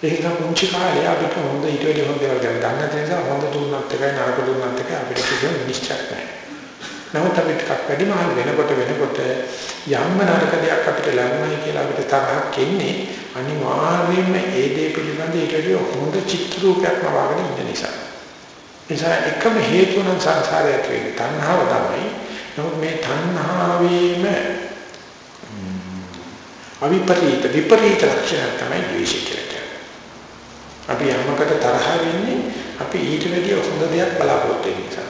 ඒක පුංචි කාලේ අපිට හොඳ ඊට වැඩිය හොඳ දේවල් ගැන දන්න නිසා හොඳ දුන්නත් එකයි නරක දුන්නත් එකයි අපිට කිසිම නිශ්චයක් නැහැ. නමුත් අපි ටිකක් වැඩි මහල් වෙනකොට වෙනකොට යම්ම නරක දෙයක් අපිට ලැබුණයි කියලා අපිට තරහක් එන්නේ අනිවාර්යයෙන්ම ඒ දේ පිළිබඳ ඊටදී හොඳ චිත්‍ර රූපයක් වවාගෙන ඉන්න නිසා. නිසා එකම හේතුව නම් සංසාරයට වෙන්නේ තණ්හාව තමයි. නමුත් මේ තණ්හාවේම අවිපරීත විපරීත ලක්ෂණ තමයි ද්වේෂය කියලා. අපි යමකට තරහ වෙන්නේ අපි ඊට වැඩිය හොඳ දෙයක් බලාපොරොත්තු වෙන නිසා.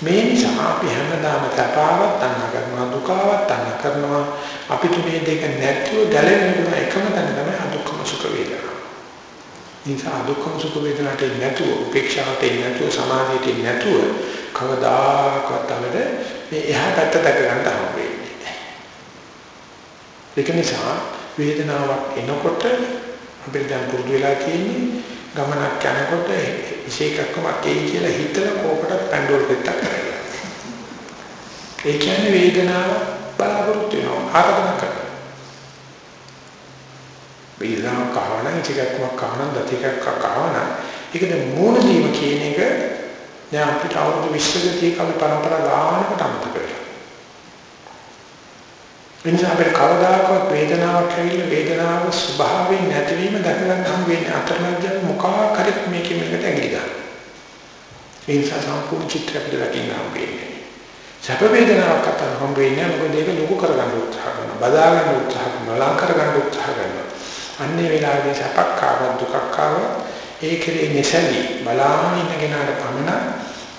මේ නිසා අපි හැමදාම තපාවක් තන්න කරනවා දුකාවක් තන්න කරනවා අපිට මේ දෙක නැතිව ගැලවෙන්න එකම තැන තමයි අදුක්කම සුඛ වේදනා. නිසා අදුක්කම සුඛ වේදනාට නැතුව උපේක්ෂාවට නැතුව සමාධියට නැතුව කවදාකවත් අපිට මේ එහා පැත්ත දැක ගන්න හම්බෙන්නේ නැහැ. ඒක නිසා වේදනාවක් එනකොට අපිට දැන් පුරුදු වෙලා තියෙන්නේ ගමනක් යනකොට විශේෂකමක් එයි කියලා හිතලා කෝකට පැන්ඩෝල් දෙත්තක් කරලා. ඒ කියන්නේ වේදනාව බලාපොරොත්තු වෙනවා ආරාධනා කරනවා. වේදනාව කවන ඉතිකක්මක් කවන දතිකක් කවන ඒකද මූණ දීම කියන එක දැන් අපිට අවුරුදු 20 ක කවි පරම්පරා ගානකට අමතක වෙලා. එනිසා අපිට කවදාකවත් වේදනාවක් ඇවිල්ලා වේදනාව ස්වභාවයෙන් නැතිවීම දැක ගන්න හම් වෙන්නේ අතරමැද මොකක් හරි මේකෙන් මේකට ඇඟිලි ගන්න. ඒ නිසා සම්පූර්ණ චිත්‍රය අපිට දකින්න හම් වෙන්නේ. සැප වේදනාවක් අතර හම් වෙන්නේ මොකද ඒක ලොකු කරගන්න උත්සාහ කරනවා. බදා ගන්න උත්සාහ කරනවා. ලං කරගන්න උත්සාහ කරනවා. අන්නේ වෙලාවේ සැපක් ආව දුකක් ආව ඒකේ නැසලි බලාගෙන ඉන්න කෙනාට පමණ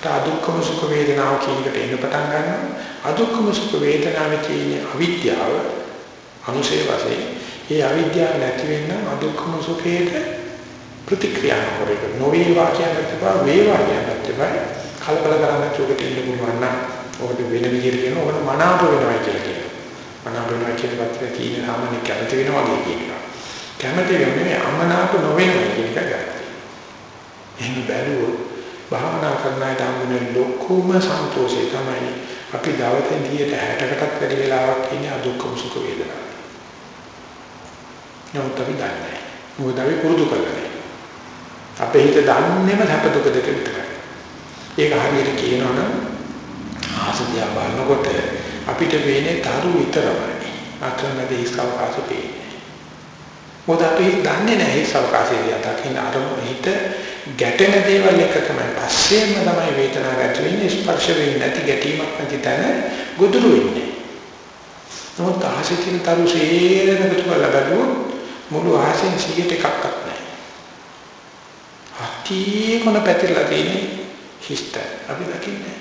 අදුක්කම සුඛ වේදනාව කියන එකට එන්න පටන් ගන්නවා. අදුක්කම සුඛ වේදනාවේ තියෙන අවිද්‍යාව අනුශේ වශයෙන් ඒ අවිද්‍යාව නැති වෙන්න අදුක්කම සුඛයට ප්‍රතික්‍රියා කරේක නොවේවා කියන්නත් එපා වේවා කියන්නත් එපා. කලබල කරන්න චුකට ඉන්න පුළුවන් නම් ඔකට වෙන විදිහට කියනවා. ඔකට මනාප වෙනවා කියලා කියනවා. මනාප වෙනවා කියන පත්‍රය තියෙන සාමාන්‍ය කැමති වෙනවා වගේ කියනවා. කැමති වෙන්නේ අමනාප නොවෙනවා කියන එක ගන්න. එහෙනම් බැලුවොත් භාවනා කරන අයට හම්බුනේ ලොකුම සන්තෝෂය තමයි අපි දවසේ 160කටත් වැඩි වෙලාවක් ඉන්නේ අදුක්කම සුඛ වේදනාව. නමුත් අපි දන්නේ නැහැ. මොකද අපි පුරුදු කරලා නැහැ. අපේ හිත දන්නේම සැප දුක දෙක විතරයි. ඒක හරියට කියනවනම් ආසදියා බලනකොට අපිට වෙන්නේ තරු විතරමයි. අකමැති ඉස්කවකාශ පේන්නේ. මොකද අපි දන්නේ නැහැ ඒ සවකාශයේදී අතකින් අරමුණ හිත ගැටෙන දේවල් එක තමයි පස්සේම තමයි වේදනාව ඇති වෙන්නේ ස්පර්ශ වෙන්නේ නැති ගැටීමක් නැති තැන ගොදුරු වෙන්නේ. නමුත් ආශිතින් තරු සේරම පිටුවල බැලුවොත් මුළු ආශෙන් 100ට එකක්වත් නැහැ. හටි කොන පැතිරලා තියෙන්නේ හිස්ත අපි දකින්නේ.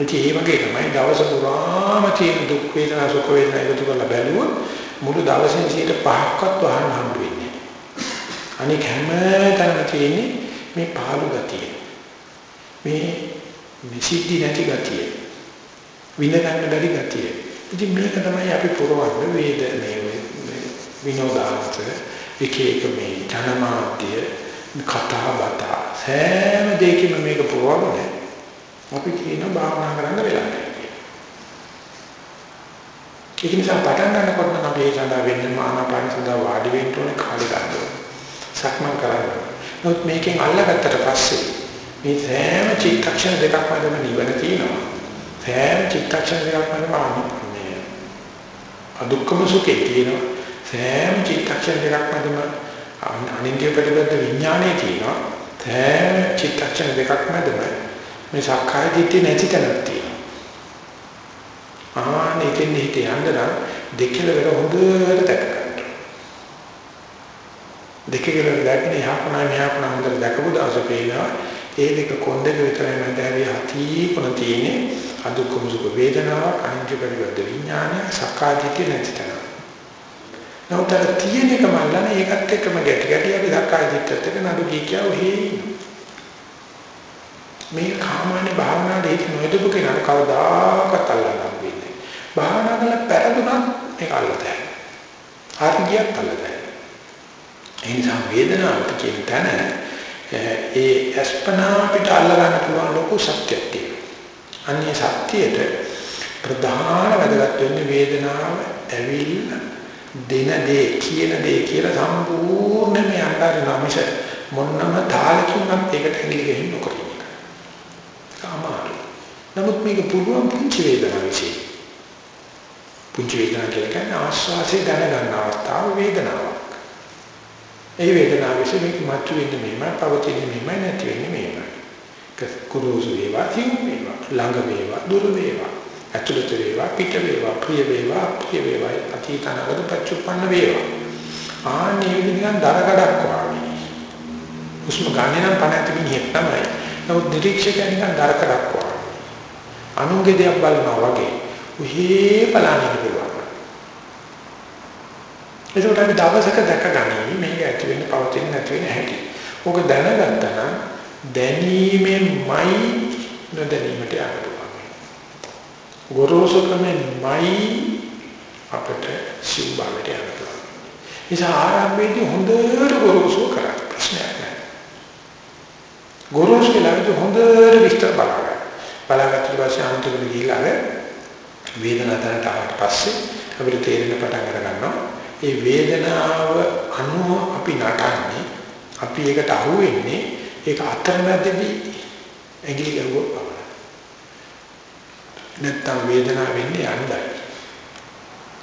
ඒ වගේ තමයි දවස පුරාම තියෙන දුක් වේදනා සුඛ වේදනා එකතු කරලා බැලුවොත් මුළු දවසෙන් 105ක්වත් වහන්න හම්බ වෙන්නේ. අනික හැමතැනම තියෙන්නේ මේ පාළු ගතිය. මේ නිසිද්ධි නැති ගතිය. විඳ ගන්න බැරි ගතිය. ඉතින් මේක තමයි අපි පුරවන්න වේද මේ විනෝදාන්ත එක එක මේ ජනමාධ්‍ය කතා බතා සෑම දෙයකම මේක පුරවන්නේ. අපි කියන භාවනා කරන්න වෙලා නැහැ. ඒක නිසා පටන් ගන්නකොට නම් අපි ඒ සඳහා වෙන්න ආනාපාන සඳහා වාඩි වෙන්න ඕනේ කාලය ගන්න ඕනේ. සක්මන් කරන්න. නමුත් මේකෙන් අල්ලගත්තට පස්සේ මේ සෑම චිත්තක්ෂණ දෙකක් මැදම නිවන තියෙනවා. සෑම චිත්තක්ෂණ දෙකක් මැදම මේ අදුක්කම සුඛේ තියෙනවා. සෑම චිත්තක්ෂණ දෙකක් මැදම අනිත්‍ය පිළිබඳ විඥානය තියෙනවා. සෑම චිත්තක්ෂණ දෙකක් මැදම මේ සක්කාය දිට්ඨිය නැති තැනක් තියෙනවා. ආනේ ඉතින් හිත යන්න නම් දෙකල වෙල හොඳට දැක ගන්න. දෙක කියලා දැක්කම එහා කොනයි මෙහා කොනයි හොඳට දැකපු දවසේ පේනවා ඒ දෙක කොන් දෙක විතරයි මම දැරිය හති කොන තියෙන්නේ අදුක්කම සුඛ වේදනාවක් අනිත්‍ය පරිවර්ත විඥානය සක්කාදිට්ඨිය නැති තැන. නමුත් තියෙන එක මල්ලන ඒකත් එක්කම ගැටි ගැටි අපි සක්කාදිට්ඨියත් එක්ක නඩු කීකියව හේ මේ කාමානි භාවනාවේ ඒක නොයදපු කෙනා කවදාකවත් අල්ලන්න වෙන්නේ. භාවනා කරලා පෙරදුනත් ඒක අල්ලතයි. ආර්ගියක් අල්ලතයි. ඒ නිසා වේදනාවට කියන තැන ඒ අස්පනා පිට අල්ල ගන්න පුළුවන් ලොකු සත්‍යයක් තියෙනවා. අන්නේ සත්‍යයට ප්‍රධාන වැදගත් වෙන්නේ වේදනාව ඇවිල්ලා දෙන දේ කියන දේ කියලා සම්පූර්ණයෙන්ම යන්න මිස මොන්නම තාලකින්වත් ඒකට ඇඟිලි ගහින්න නොකර ඉන්න. අමාරු. නමුත් මේක පුළුවන් පුංචි වේදනාවක් විශේෂයි. පුංචි වේදනාවක් කියලා කියන්නේ ආස්වාසේ දැනගන්න අවස්ථාව වේදනාවක්. ඒ වේදනාව විශ්ේ මේක මතු වෙන්නේ මෙහෙම, පවතින්නේ මෙහෙම, නැති වෙන්නේ මෙහෙම. කුරුසු වේවා, තියු වේවා, ළඟ වේවා, දුර වේවා, ඇතුළත වේවා, පිට වේවා, ප්‍රිය වේවා, අප්‍රිය වේවා, අතීත අනාගත පච්චුප්පන්න වේවා. ආන්නේ නිකන් දරකඩක් වගේ. උස්ම ගන්නේ නම් පණ ඇති මිනිහෙක් තමයි. නමුත් නිරීක්ෂකයා නිකන් දරකඩක් වගේ. අනුන්ගේ දෙයක් බලනවා වගේ. උහි බලන්න පුළුවන්. ඒකට අපි දවසක දැකගන්නේ මේක ඇති වෙන්නේ පවතින නැති වෙන හැටි. ඕක දැනගත්තා නම් දැනීමෙන්මයි නොදැනීමට යන්න පුළුවන්. ගොරෝසුකමෙන්මයි අපිට සිව්බාවට යන්න පුළුවන්. නිසා ආරම්භයේදී හොඳට ගොරෝසු කරා ප්‍රශ්නයක් නැහැ. ගොරෝසු වෙලාවට හොඳට විස්තර බලන්න. බලාගත්ත පස්සේ අන්තිමට ගිහිල්ලා වේදනාවට ආවට පස්සේ අපිට තේරෙන පටන් අර ගන්නවා ඒ වේදනාව අනුව අපි නටන්නේ අපි ඒකට අහු වෙන්නේ ඒක අතරමැදදී ඇඟිලි ගලුවොත් පමණයි. නැත්තම් වේදනාව වෙන්නේ යන්නයි.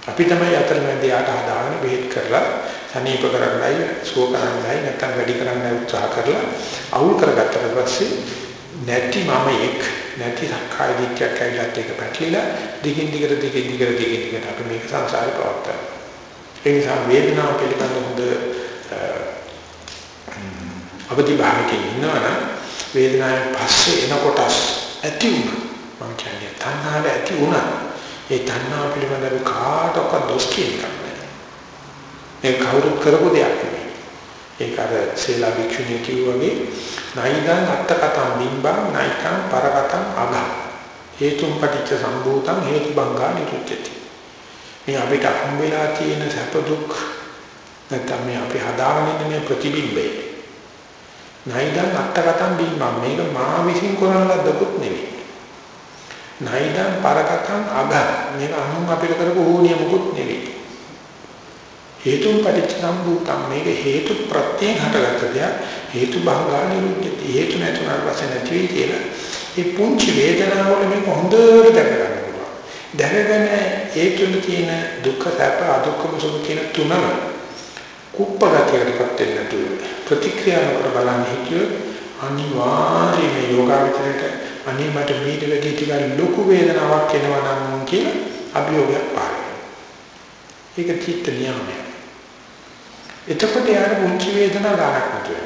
අපි තමයි අතරමැද යාට හදාගෙන බෙහෙත් කරලා සනීප කරන්නයි සුව කරන්නයි නැත්තම් වැඩි කරන්නයි උත්සාහ කරලා අවුල් කරගත්තට පස්සේ නැති මම එක් නැති සක්කාය දිට්ඨියක් ඇවිලත් එක පැටලිලා දිගින් දිගට දිගින් දිගට දිගින් දිගට අපි මේක සංසාරේ පවත්තා. ඒ නිසා වේදනාව පිළිබඳ හොඳ අවදි භාවකේ ඉන්නවනම් වේදනාවෙන් පස්සේ එන කොටස් ඇති වුණා. මම කියන්නේ තණ්හාව ඇති වුණා. ඒ තණ්හාව පිළිබඳව කාටවත් දොස් කියන්නේ ඒ කවුරුත් කරපු දෙයක් නෙවෙයි. ඒක අර සීලා භික්ෂුණිය කිව්වාගේ නයිදං අත්තකතම් බිම්බං නයිකං පරකතම් අග. හේතුම් පටිච්ච සම්භූතං හේතු බංගා නිරුච්චති මේ අපිට හම් වෙලා තියෙන සැප දුක් නැත්නම් මේ අපි හදාගෙන ඉන්න මේ ප්‍රතිබිම්බය. නයිදන් අත්තකටම් බිම්බම් මේක මා විසින් කරන ලද්දකුත් නෙවෙයි නයිදන් පරකටම් අග. මේක අනුන් අපිට කරපු ඕනියමකුත් නෙවෙයි හේතුන් පටිච්චසමුප්පාදම් මේක හේතු ප්‍රත්‍යයෙන් හටගත්ත දෙයක් හේතු බහගා නිරුද්ධති හේතු නැතුණාට පස්සේ නැති වෙයි කියලා ඒ පුංචි වේදනාවල මේක හොඳට දැක ගන්න දැනගෙන ඒ තුල තියෙන දුක්ඛ සැප අදුක්ඛම සුඛ කියන තුනම කුප්පගතියකටපත් වෙන්න නැතුව ප්‍රතික්‍රියා නොකර බලන්න හිතියොත් අනිවාර්යයෙන්ම යෝගාවචරයට අනේ මට මේට වැඩි ටිකක් ලොකු වේදනාවක් එනවා නම් කියලා අභියෝගයක් පාරයි. ඒක චිත්ත නියමයි. එතකොට යාර මුංචි වේදනාවක් ගන්නක් නැතුව.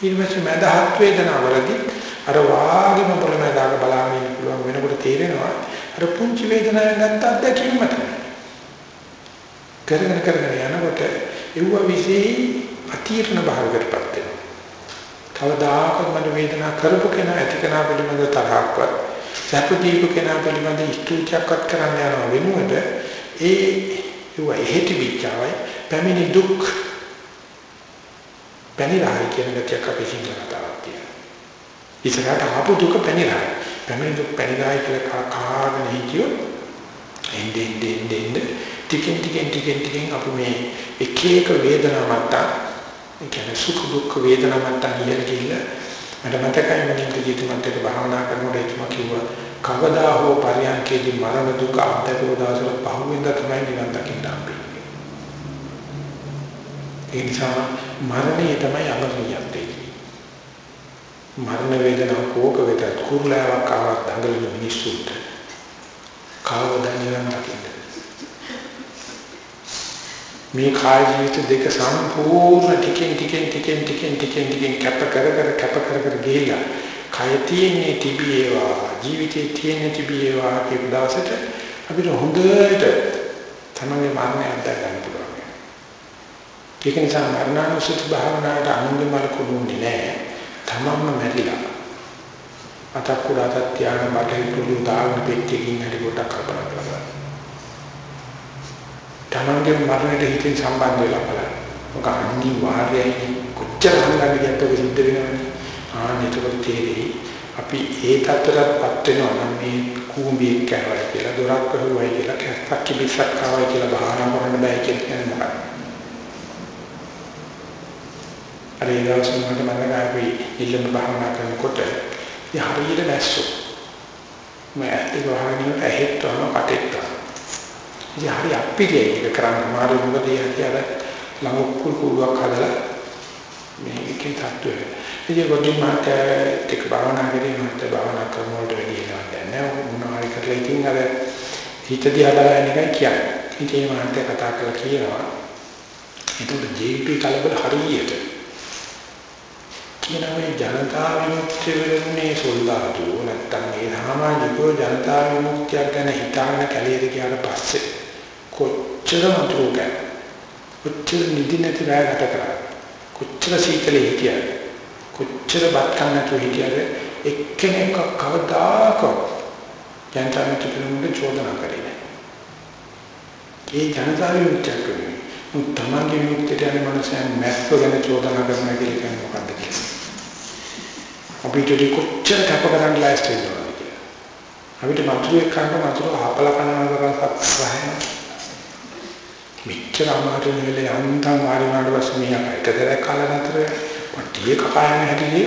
ඊට පස්සේ මදහත් වේදනාවලදී අර වාගේම පොළමදාක බලාගෙන ඉන්න පුළුවන් වෙනකොට තේරෙනවා අර පුංචි වේදනාවක් ගත්ත අත්දැකීම තමයි. කරගෙන කරගෙන යනකොට ඒව විශේෂ අතීර්ණ භාවයකටපත් වෙනවා. කවදාකවත් මට වේදනාව කරපු කෙනා ඇති කෙනා පිළිබඳ තරහක්වත් සැප දීපු කෙනා පිළිබඳ ස්තුතියක්වත් කරන්න යනවා වෙනුවට ඒ ඒව එහෙටි විචාවයි පැමිණි දුක් පැනිරායි කියන ගතියක් අපි සිංහල කතාවක් තියෙනවා. ඉස්සරහට ආපු දුක පැනිරායි. පැමිණි දුක් පැනිරායි කියලා කාගෙන හිටියොත් එන්නේ එන්නේ එන්නේ ටිකෙන් ටිකෙන් ටිකෙන් ටිකෙන් අපි මේ එක එක වේදනා මට්ටම් ඒ කියන්නේ සුඛ දුක් වේදනා මට්ටම් ඉහළ ගිහිල්ලා මට මතකයි මම ජීවිතමත් එක භාවනා කරනකොට එතුම කිව්වා කවදා හෝ පරියන්කේදී මරණ දුක අත්දැකව දවසට පහුවෙන්ද තමයි නිවන් දකින්න හම්බෙන්නේ. ඒ නිසා මරණය තමයි අමරණියත් මරණ වේදනාව කෝක වෙතත් කුරුලාවක් ආවක් දඟලන මිනිස්සුන්ට කවදා නිවන් දකින්න මේ කාය ජීවිත දෙක සම්පූර්ණ ටිකෙන් ටිකෙන් ටිකෙන් ටිකෙන් ටිකෙන් ටිකෙන් කැප කර කර කැප කර කර ගිහිලා කය තියෙන්නේ තිබේවා ජීවිතේ තියෙන්නේ තිබේවා කියන දවසට අපිට හොඳට තමයි මරණය අත්දැක ගන්න පුළුවන්. ඒක නිසා මරණානුසති භාවනාවට අනුන්ගේ මල කුළුන්නේ නැහැ. තමන්ම මැරිලා. අතක් කුඩාට ධානය බටහිර තුළු දාගෙන පෙට්ටියකින් හරි පොඩක් කල්පනා කරලා. තමන්ගේ මරණයට හිතින් සම්බන්ධ වෙලා බලන්න. මොක අනිවාර්යයි කොච්චර හංගන්න ගියත් ඔබ සිද්ධ වෙනවනේ. ආනෙතකොට තේරෙයි අපි ඒ තත්ත්වයටපත් වෙනවා නම් මේ කූඹියක් කෑවයි කියලා දොරක් කරුවයි කියලා කැස්සක් කිවිසක් කාවයි කියලා බහනා කරන්න බෑ කියන්නේ මොකක්ද? අර ඒ දවස් වලට මම ගාපි ඉල්ලන භාවනා කරනකොට ඉතින් හරියට දැස්සෝ. මම ඇත්තට වහගෙන ඇහෙත්වම කටෙත්තා. ඉතින් හරි අපිරිය ඒක කරන්න මාරු මොකද ඒ අර ළඟ කුල් කුලුවක් හදලා මේකේ තත්ත්වය. ඉතින් ගොඩින් මාත් ටික භාවනා කරේ මට භාවනා කරන වලට වැඩි නෑ නෑ මොනවා හරි කරලා ඉතින් අර හිත දිහා බලන එකයි කියන්නේ. ඉතින් මේ මාත් කතා කරලා කියනවා. ඒකට ජීවිතේ කලබල හරියට කියන මේ ජනතා විමුක්තිය වෙන්නේ සොල්දාදු නැත්තම් මේ සමාජිකෝ ජනතා විමුක්තිය ගැන හිතාගෙන කැලේට ගියාට පස්සේ කොච්චර මතුරුක කොච්චර නිදි නැති රැයට කරා කොච්චර සීතලේ හිටියද කොච්චර බත් කන්නට හිටියද එක්කෙනෙක් කවදාකවත් ජනතා විමුක්තිය චෝදනා කරේ නැහැ ඒ ජනතා විමුක්තිය කියන්නේ තමන්ගේ විමුක්තියට යන මනසෙන් මැස්ස ගැන චෝදනා කරන එක කියන්නේ මොකක්ද කියලා. අපිට කොච්චර කැප කරන්න ලෑස්ති වෙනවද කියලා. අපිට මතුරුවේ කන්න මතුරු ආපල කනවා කරලා මෙච්චර අමාරු නෙවෙයි අන්තම් වාරි වුණාට පස්සේ මීයා එකතරක් කාලා නතර පටියේ කපායන හැටි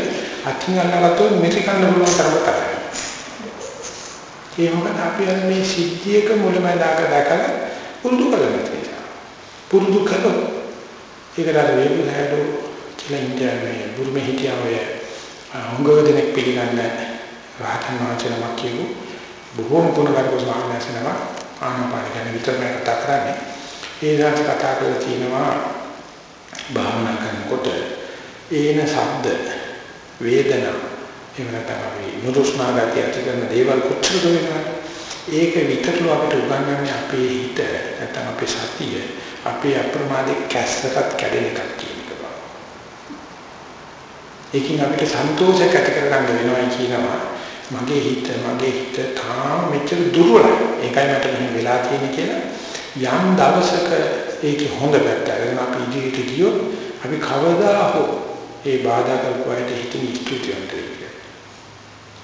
අතින් අල්ලගත්තොත් මෙති කන්න පුළුවන් තරම කරා. ඒ මොකද අපි අර මේ සිද්ධියක මුලමඳාක දැකලා පුරුදු කරලා තියෙනවා. පුරුදු කළොත් ඒකට අර වේබිලහඩෝ කියලා ඉන්දියාවේ බුරුමේ හිටියා ඔය හුඟව දෙනෙක් පිළිගන්න රහතන් වහන්සේ නමක් කියපු බොහෝම ගුණගරුක ස්වාමීන් වහන්සේ නම ආනාපාන ගැන විතරම කතා කරන්නේ. ඒ දාස කතා කරලා තිනවා භාවනා කරනකොට ඒන ශබ්ද වේදනා එහෙම නැත්නම් අපි නුරුස්නා ගතිය ඇති කරන දේවල් කොච්චරද වෙනවද? ඒක විතරලු අපිට උගන්වන්නේ අපේ හිත නැත්නම් අපේ සතිය අපේ අප්‍රමාදී කැස්සකට කැඩෙන එකක් කියන ඒකෙන් අපිට සන්තෝෂයක් ඇති කරගන්න වෙනවා කියනවා. මගේ හිත මගේ හිත තාම මෙච්චර දුර්වලයි. ඒකයි මට මෙහෙම වෙලා තියෙන්නේ කියලා යම් දවසක ඒක හොඳ පැත්ත අරගෙන අපි ඉදිරියට ගියොත් අපි කවදා හෝ ඒ බාධා කරපුවාට හිතින් ස්තුතිවන්ත වෙනවා.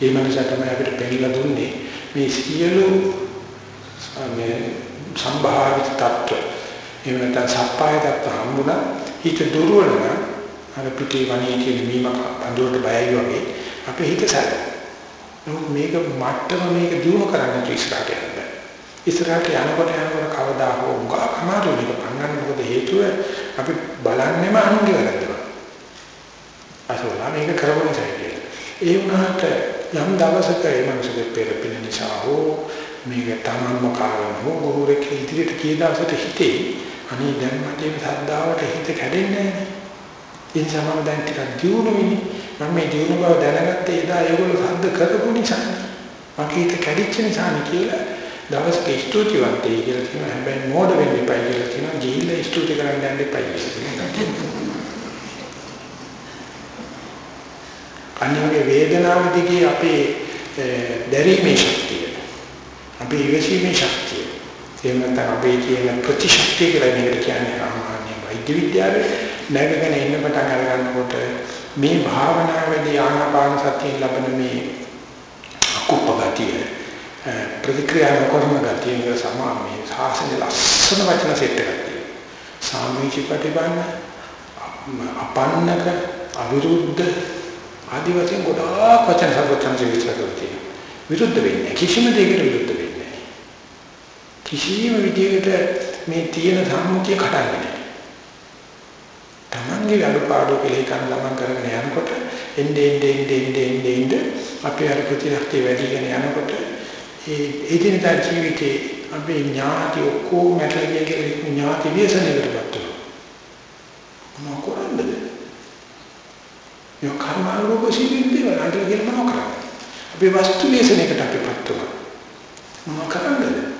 ඒ මනස තමයි අපිට පෙන්නලා දුන්නේ මේ සියලු මේ සම්භාවිත තත්ත්ව එහෙම නැත්නම් සප්පාය තත්ත්ව හම්බුණා හිත දුර්වල නම් අර පිටේ වණේ කියන මීම අඳුරට බයයි වගේ අපේ හිත සැල. නමුත් මේක මට්ටම මේක දිනු කරන්න ඉස්සරහට යන්න. ඉස්සරහට යනකොට යනකොට කවදා හෝ උගා කමාරු වෙන පන්නන්න මොකද හේතුව අපි බලන්නෙම අනුන්ගේ වැරද්දම. අසෝලා මේක කරවන සයිකල්. ඒ වුණාට යම් දවසක ඒ මනසට පෙරපින නිසා හෝ මේක තමන්ම කාරණ හෝ ගුරුරෙක් ඉදිරියට කී දවසට හිතේ අනේ දැන් මට මේ සද්දාවට හිත කැඩෙන්නේ නැහැ. ඒ නිසා මම දැන් ටිකක් දියුණු වෙන්නේ. මම මේ දියුණු බව දැනගත්තේ එදා ඒගොල්ලෝ සද්ද කරපු නිසා. මගේ හිත කැඩිච්ච නිසා කියලා දවසක ස්තුතිවන්තයි කියලා කියනවා. හැබැයි මෝඩ වෙන්න එපා කියලා කියනවා. ගිහිල්ලා ස්තුති කරන්න යන්න එපා කියලා. අනිවාර්ය වේදනාව දිගේ අපේ දැරීමේ ශක්තිය. අපේ ඉවසීමේ ශක්තිය. එහෙම නැත්නම් අපේ කියන ප්‍රතිශක්තිය කියලා මේකට කියන්නේ සාමාන්‍ය වෛද්‍ය විද්‍යාවේ නැගගෙන ඉන්න පටන් අර ගන්නකොට මේ භාවනාවේදී ආනාපාන සතිය ලැබෙන මේ අකුප්පගතිය ප්‍රතික්‍රියා කරන ගතිය වල සමාමයේ සාසන ලස්සන වචන සෙට් එකක් තියෙනවා. සාමීචි ප්‍රතිපන්න අපන්නක අවිරුද්ධ ආදි වශයෙන් ගොඩාක් වචන සර්වත්‍ංශ විස්තර කරලා විරුද්ධ වෙන්නේ කිසිම දෙයකට විරුද්ධ වෙන්නේ කිසිම විදියකට මේ තියෙන සම්මුතිය කඩන්නේ නැහැ. තමන්ගේ අඩුපාඩු කියලා හිතන ළමන් කරගෙන යනකොට එnde ende ende ende ende ende අපේ අර ප්‍රතිශක්තිය වැඩිගෙන යනකොට ඒ එදිනදා ජීවිතේ අපේ ඥාති ඔක්කොම මැටලිය කියලා ඥාති විශේෂණයකටපත් වෙනවා. මොන කරන්නද? මේ කර්මානුරූප සීලින් දේවල් අnder කියන මොන කරන්නේ? අපි වස්තු විශේෂණයකට අපිපත් වෙනවා. මොන කරන්නද?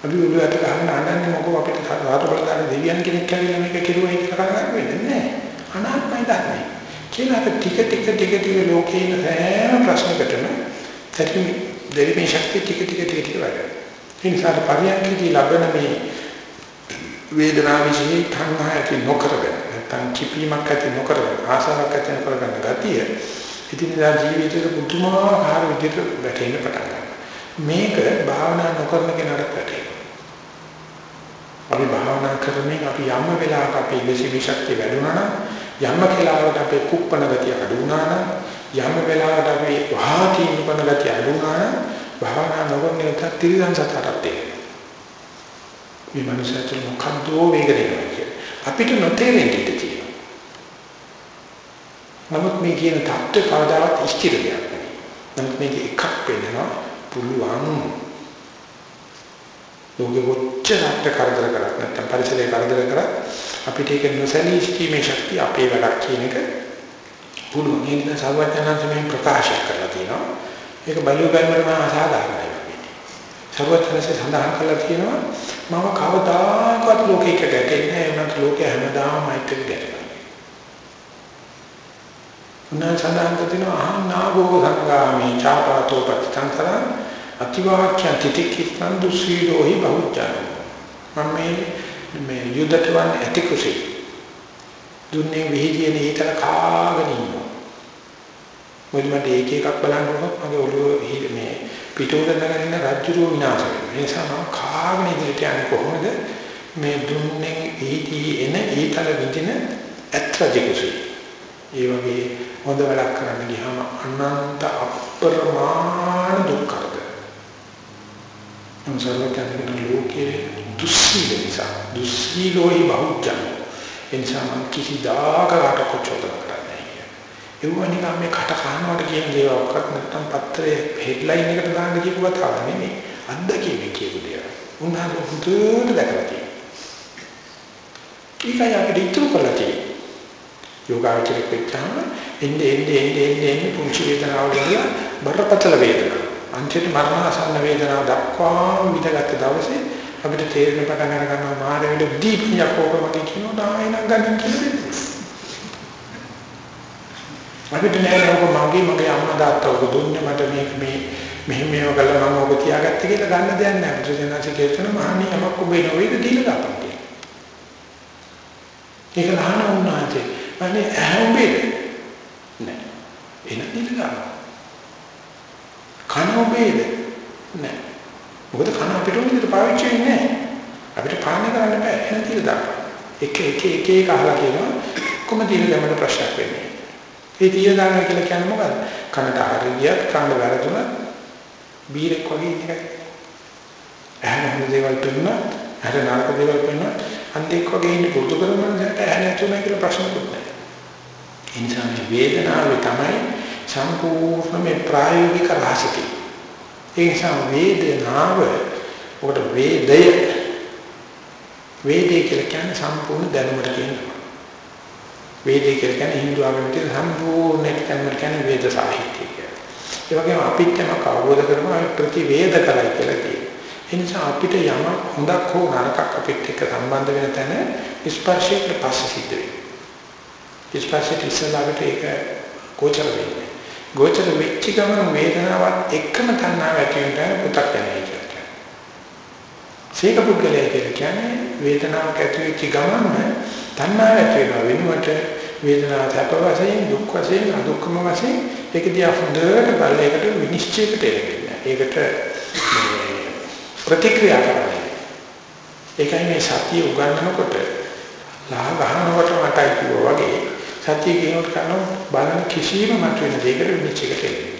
අපි උඩට ගන්න අඬන්නේ මොකෝ අපිට සාත බලදාන දෙවියන් කෙනෙක් කියලා මේක කෙරුවයි කියලා කරගන්න වෙන්නේ නැහැ. අනාත්මයි ධර්මයි. කියලා අපි ටික ටික ටික ටික ලෝකේ ඉන්න හැම ප්‍රශ්නකටම තැකි දෙවිමේ ශක්තිය ටික ටික ටික ටික වැඩ. ඒ නිසා පරියන්කදී ලබන මේ වේදනාව විශ්ේ තණ්හා ඇති නොකරගෙන නැත්නම් කිපීමක් ඇති නොකරගෙන ආසාවක් ඇති නොකරගෙන ගතිය ඉදිරියදා ජීවිතේට පුදුමාකාර විදිහට වැටෙන්න පටන් ගන්නවා. මේක භාවනා නොකරන කෙනාට වැටෙනවා. අපි භාවනා කරමින් අපි යම් වෙලාවක අපි ඉවසීමේ ශක්තිය වැඩුණා නම් යම් වෙලාවකට අපේ කුප්පන ගතිය අඩු වුණා නම් යම් වෙලාවකට අපි වහාටි ඉන්නපන ගතිය අඩු වුණා නම් භාවනා නොකරන එක තිරසන් සතරට තේරෙනවා. මේ මනුස්සයන්ට මොකද්ද වේගරේ අපිට නොතේරෙන්න ඉඩ තියෙනවා. නමුත් මේ කියන தත්ත්ව කවදාවත් ස්ථිර දෙයක් නෙවෙයි. නමුත් මේක එකක් වෙනවා පුළුවන්. ලෝකෙ කොච්චරක් කරදර කරත් නැත්නම් පරිසරය කරදර කරත් අපිට ඒක නොසැලී සිටීමේ ශක්තිය අපේ වැඩක් කියන එක පුළුවන්. ඒක නිසා සර්වඥාන්ත මේ ප්‍රකාශ කරලා තියෙනවා. ඒක බලු බැලමට මම අසාධාරණයි වගේ. සර්වඥාන්සේ සඳහන් කරලා තියෙනවා මම කවදාකවත් ලෝකයක ගැටෙන්නේ නැහැ. මම ලෝකය හැමදාම මෛත්‍රී ගැටෙනවා. උනා සඳහන් කරනවා අහනාගෝ සංගාමී චාපාතෝ පච්චන්තරං අතිවාක්‍ය තිතිකිස්සන් දුසීලෝහි බහුජන මම මේ යුද්ධට වන් ඇති කුසී. දුන්නේ විහිදියේ නීතල කාගෙන ඉන්නවා. මොකද මට ඒක එකක් බලනකොට මගේ ඔළුව මේ පිටුවට නැගෙන රජ්ජුරුව විනාශ වෙනවා. ඒ නිසා මම කාගෙන ඉදිරියට යන්නේ කොහොමද? මේ දුන්නේ ඊටි එන ඊතල විදින ඇත්‍රජ කුසී. ඒ වගේ හොඳ වැඩක් කරන්න ගියාම අනන්ත අප්‍රමාණ දුක් කරද. සර්වඥාන ලෝකේ දුස්සීල නිසා දුස්සීලෝයි බහුජන එනිසා මම කිසිදාකට කොචොද කරන්නේ. ඒ වගේ මේ කට කහනවට කියන දේවල් ඔක්කොත් නැත්තම් පත්‍රයේ හෙඩ්ලයින් එකට දාන්න කියපු කතාව නෙමෙයි. අත්දැකීම කියපු දේවල්. උන්වහන්සේ හුදුට දැකලා තියෙනවා. ඊකයි අපිට ඉතුරු කරලා තියෙන්නේ. යෝගාචරයක් වෙච්චාම එන්නේ එන්නේ එන්නේ එන්නේ එන්නේ පුංචි වේදනාවල් වල බරපතල වේදනාවක්. අන්තිමට මරණාසන්න වේදනාව දක්වා විඳගත් දවසේ අපිට තේරෙන පටන් අර ගන්නවා මාරෙවිල දීප්තියක් ඕකමදී කියනවා නායන ගන්න කියලා. අපිට නෑ ඔක මගේ මගේ අම්මා තාත්තා ඔක දුන්නේ මට මේක මේ මෙහෙම මේව කළා මම ඔබ තියාගත්තේ කියලා ගන්න දෙයක් නෑ. බුදුසෙනාසි කියන මහණී යමක් ඔබේ නොවේද දීලා ගන්න කියලා. ඒක ලහන වුණාචේ අනේ ඇහුඹේ නෑ එන දිල ගන්න කන ඔබේද නෑ. මොකද කන අපිට උන්ට පාවිච්චි වෙන්නේ නෑ. අපිට පාලනය කරන්න බෑ. එන දිල දාන්න එක එක එක එක අහලා කියනවා. කොහොමද දිල ගමන ප්‍රශ්නයක් වෙන්නේ. ඒ දිල දාන්න කියලා කියන්නේ මොකද්ද? කනට හරියට කන වැරදුනත් බීරෙක් වගේ ඉන්නේ ඇහෙන හොඳ දේවල් තුන අර නරක දේවල් කරන අන්තික් වගේ ඉන්න පුරුදු කරනවා නම් ඇහැ නැතුණා කියලා ප්‍රශ්නකුත් නැහැ. ඒ නිසා මේ වේදනාවේ තමයි සම්පූර්ණ මේ ප්‍රායෝගික රහසති. ඒ නිසා වේදනාව ඔකට වේදය වේදේ කියලා කියන්නේ සම්පූර්ණ දැනුමට කියනවා. වේදේ කියලා කියන්නේ හින්දු ආගමේ සම්පූර්ණ දැනුමට කියන්නේ වේද සාහිත්‍යය කියලා. ඒ වගේම අපිට යමක් අවබෝධ කරගන්න ප්‍රතිවේද කරයි කියලා කියනවා. ඒ නිසා අපිට යම හොඳක් හෝ නරකක් අපිට එක්ක සම්බන්ධ වෙන තැන ස්පර්ශයට පස්සේ සිද්ධ වෙනවා. ස්පර්ශයට ඉස්සලාවට ඒක ගෝචර වෙන්නේ. ගෝචර වෙච්ච ගමන් වේදනාවත් එක්කම තණ්හාව ඇති වෙන පුතක් යනවා කියන්නේ. සීක පුද්ගලයා කියන්නේ වේදනාවක් ඇති වෙච්ච ගමන් තණ්හාව ඇති වෙනවා වෙනුවට වේදනාව සැප වශයෙන් දුක් වශයෙන් අදුක්කම වශයෙන් ඒක දිහා හොඳට බලලා ඒකට විනිශ්චයකට එන්නේ. ඒකට ප්‍රතික්‍රියා කරන්නේ. ඒකයි මේ සතිය උගන්වනකොට ලා ගහනකොට මටයි කිව්වා වගේ සතිය කියනකොට කරන බලන කිසිම මත වෙන දෙයකට විනිශ්චයකට එන්නේ.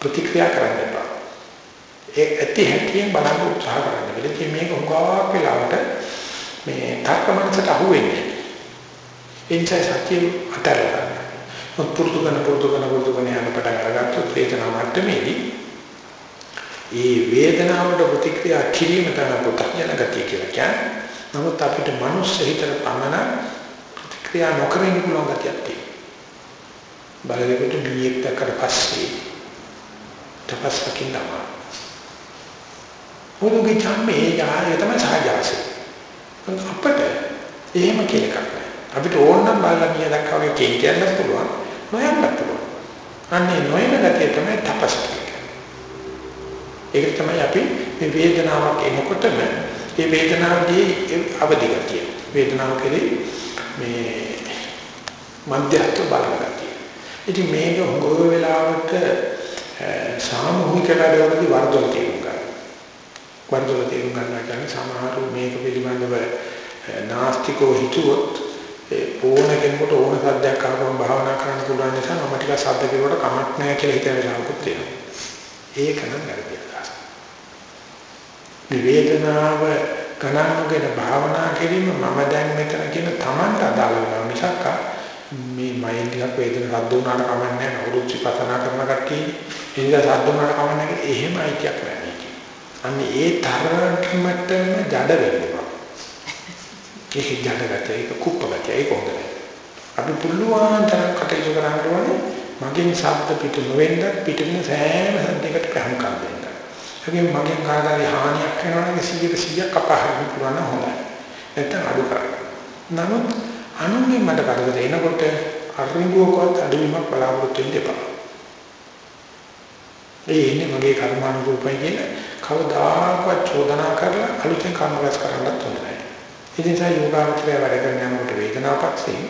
ප්‍රතික්‍රියා කරන්න එපා. ඒ ඇති හැටියෙන් බලන්න උත්සාහ කරන්න. වෙලදී මේක උගාවක් වෙලාවට මේ තර්කමනසට අහු වෙන්නේ. එනිසා සතිය අතරලා. පුරුදු කරන පුරුදු කරන පුරුදු කරන යන පටන් අරගත්තොත් වේදනාව මට්ටමේදී ඒ වේදනාවට ප්‍රතික්‍රියා කිරීම තමයි පු탁ජන ගතිය කියලා කියන්නේ. නමුත් අපිට මනුස්ස හිතට පමණ ප්‍රතික්‍රියා නොකර ඉන්න පුළුවන් ගතියක් තියෙනවා. බලලෙකට බීයක් දැක්කට පස්සේ තපස් කින්නම. මොනුගේ චම්මේ යාය තමයි සාජාසය. අපිට එහෙම කියලා එකක් නැහැ. අපිට ඕන නම් බලලා මිය දැක්කා වගේ කියන්න පුළුවන්. නොයන්නත් පුළුවන්. අන්නේ නොයන ගතිය තමයි තපස් කියන්නේ. ඒක තමයි අපි මේ වේදනාවක් එනකොටම මේ වේදනාවදී අවදි ගතිය. වේදනාව කෙරේ මේ මධ්‍යස්ථ බලන ගතිය. ඉතින් මේක හොඟ වෙලාවට සාමූහික වැඩවලදී වර්ධන තේරුම් ගන්න. වර්ධන තේරුම් ගන්නවා කියන්නේ සමහරු මේක පිළිබඳව නාස්තිකෝ හිතුවොත් ඒ ඕන කෙනෙකුට ඕන සද්දයක් අහපම භාවනා කරන්න පුළුවන් නිසා මම ටිකක් සද්ද කෙරුවට කමක් නැහැ කියලා හිතන වෙලාවකුත් තියෙනවා. ඒක නම් වැරදි අදහසක්. මේ වේදනාව ගණන්ගෙන භාවනා කිරීම මම දැන් මෙතන කියන Tamanට අදාළ වෙනවා මිසක් මේ මයින් ටිකක් වේදන සද්ද උනාට කමක් නැහැ නවුරුත් විපස්සනා කරන කට්ටිය ඉතින් සද්ද උනාට කමක් නැහැ එහෙම අයිතියක් නැහැ. අන්න ඒ තරමටම ජඩ වෙනවා. ඒක ජඩගත ඒක කුප්පගත ඒක හොඳ නැහැ. අපි පුළුවන් තරම් කටයුතු කරන්න ඕනේ මගෙන් ශබ්ද පිට නොවෙන්න පිටින් සෑම සද්දයකට ප්‍රහම්කම් දෙන්න. ඒකෙන් මගෙන් කාටරි හානියක් වෙනවා නම් 100ට 100ක් අපහරන්න පුළුවන් නම් හොඳයි. නැත්නම් අඩු කරගන්න. නමුත් අනුන්ගෙන් මට කරදර එනකොට අරිඟුවකවත් අඩුවීමක් බලාපොරොත්තු වෙන්න එපා. ඒ ඉන්නේ මගේ කර්මානුරූපයි කියන කවදාකවත් චෝදනා කරලා අලුතෙන් කර්ම රැස් කරන්නත් හොඳ නැහැ. ඒ නිසා යෝගාවචරය වැඩ කරන යනකොට වේදනාවපක්ෂේ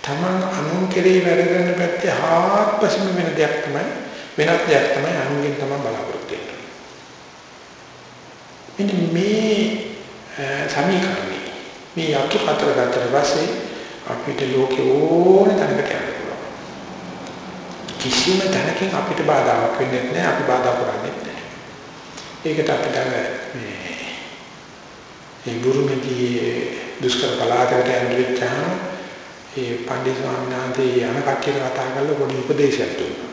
තමන් අනුන් කෙරේ වැඩ කරන පැත්තේ හාත්පසම වෙන දෙයක් තමයි වෙනත් දෙයක් තමයි අනුන්ගෙන් තමයි බලාපොරොත්තු වෙන්නේ. මෙන්න මේ සමීකරණය මේ අතු හතර ගත්තට පස්සේ අපිට ලෝකේ ඕන තැනකට යන්න පුළුවන්. කිසිම තැනකින් අපිට බාධාවක් වෙන්නේ නැහැ අපි බාධා කරන්නේ නැහැ. ඒකට අපිට මේ ඒ බුරුමේදී දුෂ්කර පළාතකට යන්න වෙච්චාම ඒ පණ්ඩිත ස්වාමීන් වහන්සේ යන කට්ටියට කතා කරලා පොඩි උපදේශයක් දුන්නා.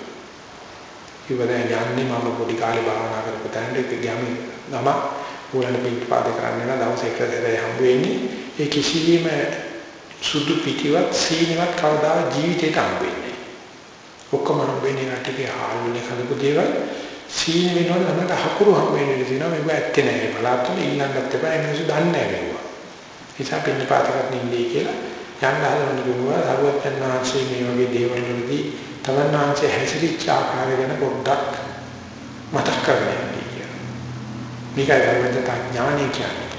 ඉවරෙන් යන්නේ මම පොඩි කාලේ භාවනා කරපු තැනට ඒක ගියාම නම උලන පිටපාද කරන්න යන දවස් එක දෙකේ හම්බ වෙන්නේ. ඒ කිසිම සුදු පිටිවත් සීනවත් කවදා ජීවිතේට හම්බ වෙන්නේ. ඔක්කොම හම්බ වෙන්නේ නැටිගේ ආලුනේ කලපු දේවල්. සීන වෙනවල ළමට හකුරු හම් වෙන්නේ තියෙනවා. මේක ඇත්තේ නැහැ බලාපොරොත්තු ඉල්ලන්නත් එපා. ඒ මිනිස්සු දන්නේ නැහැ මේවා නිසා පින්න පාතකට නින්නේ කියලා යන්න හදන කිව්වා සරුවත්යන් වහන්සේ මේ වගේ දේවල් වලදී තමන් වහන්සේ හැසිරිච්ච ආකාරය ගැන පොඩ්ඩක් මතක් කරගන්න. කියලා මේකයි ධර්මයට ඥානය කියන්නේ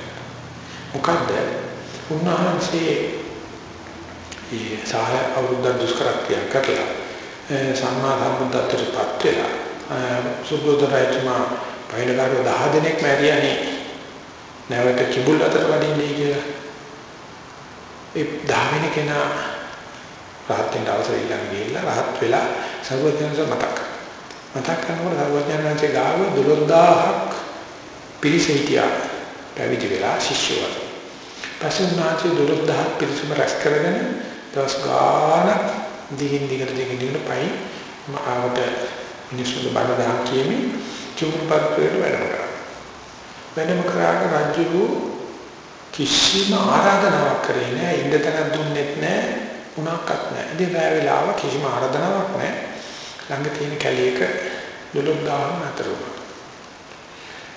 මොකද්ද? උන්වහන්සේ ඒ සාහ අවුරුද්ද දුෂ්කරත්වයක් කරලා සම්මා සම්බුද්ධත්වයට පත් වෙලා සුබෝධරයතුමා පයින්කාරෝ 10 දෙනෙක් මැරියානේ. නැවත කිඹුල් අතර වඩින්නේ කියලා. ඒ 10 වෙනි කෙනා රහත් වෙන අවසර ඉල්ලන් ගිහිල්ලා රහත් වෙලා සර්වඥයන්ස මතක් මතක් කරනකොට සර්වඥයන්සේ ගාව 12000ක් පිරිස හිටියා පැවිදි වෙලා ශිෂ්‍යවරු පස්සේ උන්වහන්සේ 12000ක් පිරිසම රැස් කරගෙන දවස් ගාණක් දිගින් දිගට දිගින් දිගට පයි ආවට මිනිස්සුන්ට බණ දහම් කියමින් චුම්පත්වයට වැඩම කරා. වැඩම කරාට රජු කිසිම ආරාධනාවක් කරේ නැහැ, ඉන්න තැනක් දුන්නෙත් නැහැ, උනක්වත් නැහැ. ඉතින් රැ වෙලාව කිසිම ආරාධනාවක් නැහැ. ළඟ තියෙන කැලේක දොළොස් දහම් අතර වුණා.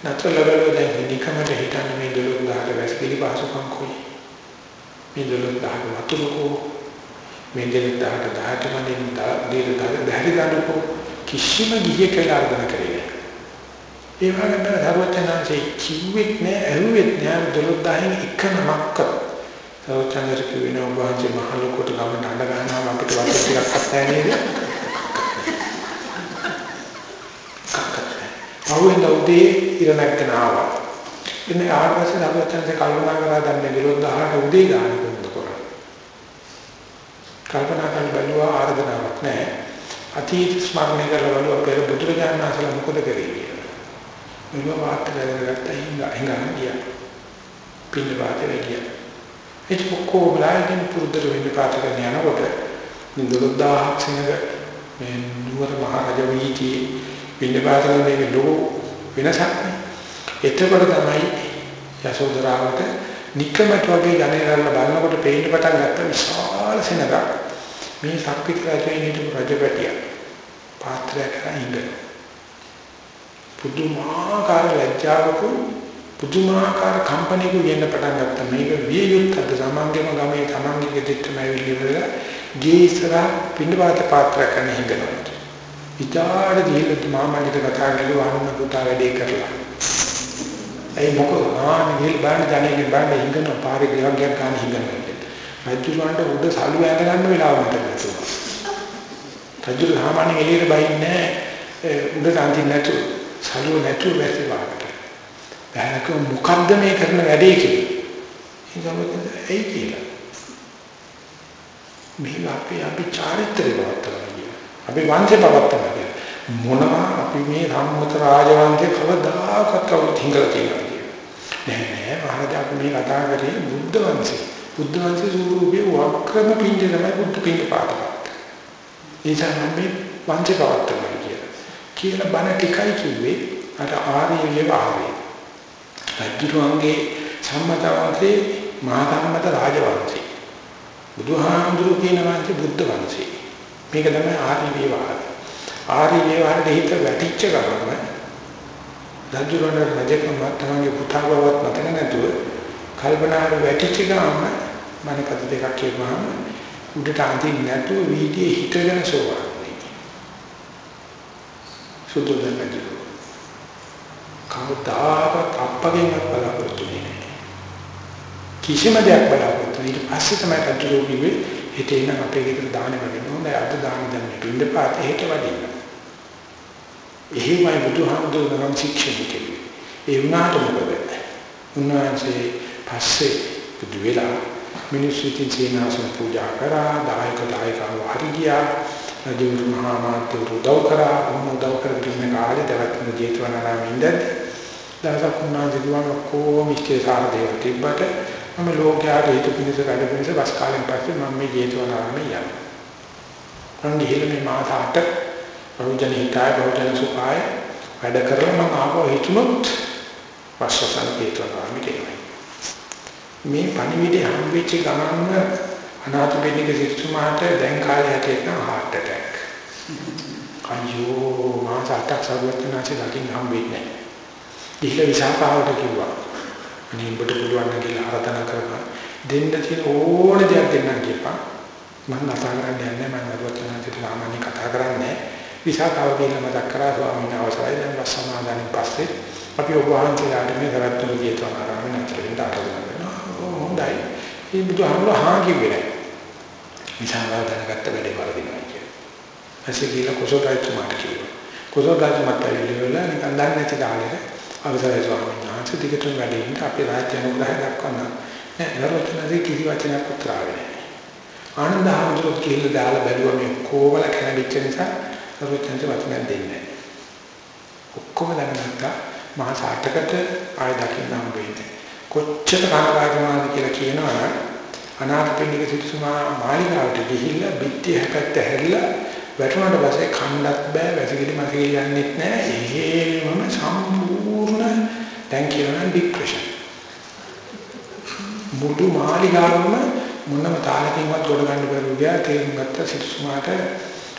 නතරලවල දැන් නිකමට හිතන්නේ මේ දොළොස් දහට වැස්කිලි පාසුකම් කොයි. මේ දොළොස් දහට වතුරකෝ මේ දෙලොස් දහට දහට මනින් දීර්ඝ දහට බැරි ගන්නකෝ කිසිම ගිහියෙක් කියලා අර්ධන කරේ නැහැ. ඒ වගේම ධර්මචනාංශේ කිව්වෙත් නෑ, ඇහුවෙත් නෑ 12000න් එක නමක්ක. සෞචන්දර කියවෙන ඔබ වහන්සේ මහ ලොකුට ගමන අඬ ගන්නවා අපිට වතුර ටිකක් අත්හැර නේද? පහුවෙන් උදේ ඉර නැග්ගෙන ආවා. ඉන්නේ ආවර්ෂ ධර්මචන්දේ කල්පනා කරලා දැන් 12000ට උදේ ගාන කොහොමද කරන්නේ? කල්පනා කරලා බැලුවා ආර්ධනාවක් නැහැ. අතීත ස්මරණය කරලා බලුවා පෙර බුදුරජාණන් වහන්සේලා මොකද කරේ කියලා. මෙව වාත් කරගත්ත හිඟා හිඟා ගියා. පින්න වාතේ ගියා. ඒක කොහොමලාගෙන පුරුද්දට වෙන්න පාත කරන යනකොට මේ 12000ක් සෙනග මේ නුවර මහරජ වීතියේ පින්න පාත කරන මේ ලොකු වෙනසක් නේ. එතකොට තමයි යසෝදරාවට නික්කමට වගේ ජනේරල්ල බලනකොට පේන්න පටන් ගත්ත විශාල සෙනඟක්. මේ සක්විති රජුගේ හිටපු රජපැටිය පාත්‍රයක් අයිංගන පුදුමාකාර ලැජ්ජාවක පුදුමාකාර කම්පැනික වෙන්න පටන් ගත්තා මේක විය යුත්තද සමංගෙම ගමේ තමන්ගේ ගෙදරටම ඇවිල්ලා ගේ ඉස්සරහ පින්නපාත පාත්‍රයක් කරන හිඟනවා ඉතාලි ගිහිල්ලා මාමන්ට කතා කරලා වහන්න පුතා වැඩේ කරලා. ඒ මොකද? ආන්නේ ගිහිල් බාන්න ජනේගේ බාන්න හිඟන පාරේ ගෙවක් ගියක් ගන්න හිඟනවා රජුලන්ට උඩ සලු ඇඳ ගන්න වෙලාව මට නැතුව. රජු සාමාන්‍ය එළියට බහින්නේ උඩට අඳින්න නැතුව. සලුව නැතුව වැසි වාකට බෑනක මොකද්ද මේ කරන වැඩේ කියලා? ඉතින් ඒ කියලා? මේ අපේ අපි චාරිත්‍රය පවත්වනවා. අපි වංශය පවත්වනවා මොනවා අපි මේ සම්මත රාජවංශය කවදාකවත් කවුරුත් හිඟලා තියෙනවා නෑ නෑ. මහරජා අපි මේ කතා කරේ බුද්ධ වංශය. බුද්ධ වංශයේ ස්වරූපේ වක්‍රම පින්ඩ තමයි බුද්ධ පින්ඩ පාඩක ඒසම මේ වංශය පවත්වනවා කියලා. කියලා බණ ටිකයි කිව්වේ අර ආර්ය ආර්ය රජුගේ සම්මත වංශේ මහා සම්මත රාජවංශේ බුදුහාමුදුරු කියන වංශේ බුද්ධ වංශේ මේක තමයි ආර්ය විවාහ ආර්ය විවාහට හිත වැටිච්ච ගමන් රජුරණ රජකම තමගේ පුතා බවත් මතක නැතුව කල්පනාර වැටිච්ච ගමන් මම කත දෙකක් කියපුවාම උඩට අඳින්න නැතුව වීදියේ හිටගෙන සෝවා සුදුදන් රජු කවදාකවත් අප්පගෙන්වත් බලාපොරොත්තු වෙන්නේ කිසිම දෙයක් බලාපොරොත්තු ඊට පස්සේ තමයි රජු කිව්වේ හිතේ ඉන්න අපේ ගෙදර දාන්නේ වගේ නෝනේ අද දාන දැන් පින්ද පාත හේට වදින්න. එහෙමයි බුදුහාමුදුරුවෝ ශික්ෂණ කෙරුවේ. ඒ වුණාට මොකද? උන්වහන්සේ පස්සේ බුදු වෙලා මිනිස්සු ඉතින් සීනාසන පූජා කරා, දායක දායකව හරි ගියා. රජු මහා මාත්‍රු උදව් කරා, උන් උදව් කරගෙන කාලේ දවස් ජේතවනාරාමේ ඉඳලා දවසක් උන්වහන්සේ දුවම කොහොම ඉස්කේ සාර දේව තිබ්බට මම ලෝකයට හේතු පිණිස වැඩ පිණිස බස් කාලෙන් පස්සේ මම මේ ජේතවනාරාමේ යනවා. මම ගිහින් මේ මාස 8 බහුජන හිතාය බහුජන සුඛාය වැඩ කරලා මම ආපහු හිතුනොත් වස්සසන ජේතවනාරාමේ කියනවා. මේ පණිවිඩය හම්බෙච්ච ගමන්ම අනාථපිණ්ඩික සිසුමාට දැන් කාලේ හැටියට නම් heart attack. අයියෝ මාස 8ක් සරුවත්නාසේ දකින්න හම්බෙන්නේ නැහැ. ඉහිල විසාකාවට කිව්වා අනේ ඔබට පුළුවන් නම් කියලා ආරාධනා කරනවා. දෙන්න තියෙන ඕන දෙයක් දෙන්නම් කියපන්. මම කතා කරන්න යන්නේ මම නරුවචනාන්තිට සාමාන්‍ය කතා කරන්නේ විසාකාව කියලා මතක් කරා ස්වාමීන් වහන්සේ දැන් වස් සමාදානෙන් පස්සේ අපි ඔබ වහන්සේලාට මේ කරත්තම කියනවා ආරාමෙන් අතරින් ආරාධනා කරනවා. හොඳයි. මේ බුදුහාමුදුර හා කිව්වේ විසාකාව දැනගත්ත වැඩේ වරදිනවා කියන්නේ ඇසේ කියලා කුසල රජතුමාට කිව්වා. කුසල රජතුමාට ඇවිල්ලා නිකන් දන්නේ නැති කාලෙට අවසරයි ස්වාමීන් වහන්සේ දිගටම වැඩේ ඉන්න අපේ රාජ්‍ය අනුග්‍රහය දක්වන්න නෑ නරොත්නදී කිසි වචනයක් උත්තර ආවේ නෑ. ආනන්ද හැමදෙරොත් කියලා දාලා බැලුවා මේ කොවල කැණිච්ච නිසා නරොත්නදී වචනයක් දෙන්නේ නෑ. ඔක්කොම දැනගත්තා මහා සාටකට ආය දකින්න හම්බ වෙන්නේ කොච්චර කනගාටුනාද කියලා කියනවනම් අනාථපිණ්ඩික සිසුමා මාලිගාවට ගිහිල්ලා බිත්ති හැකත් ඇහැරිලා වැටුණාට පස්සේ කණ්ඩත් බෑ වැසිකිලි මසිකිලි යන්නෙත් නෑ. එහෙමම සම්පූර්ණ දැන් කියනවා ડિප්‍රෙෂන් මුළු මාලිගාවම මොනම තාලකින්වත් ගොඩ ගන්න බැරුව ගියා තේරුම් ගත්ත සිසුමාට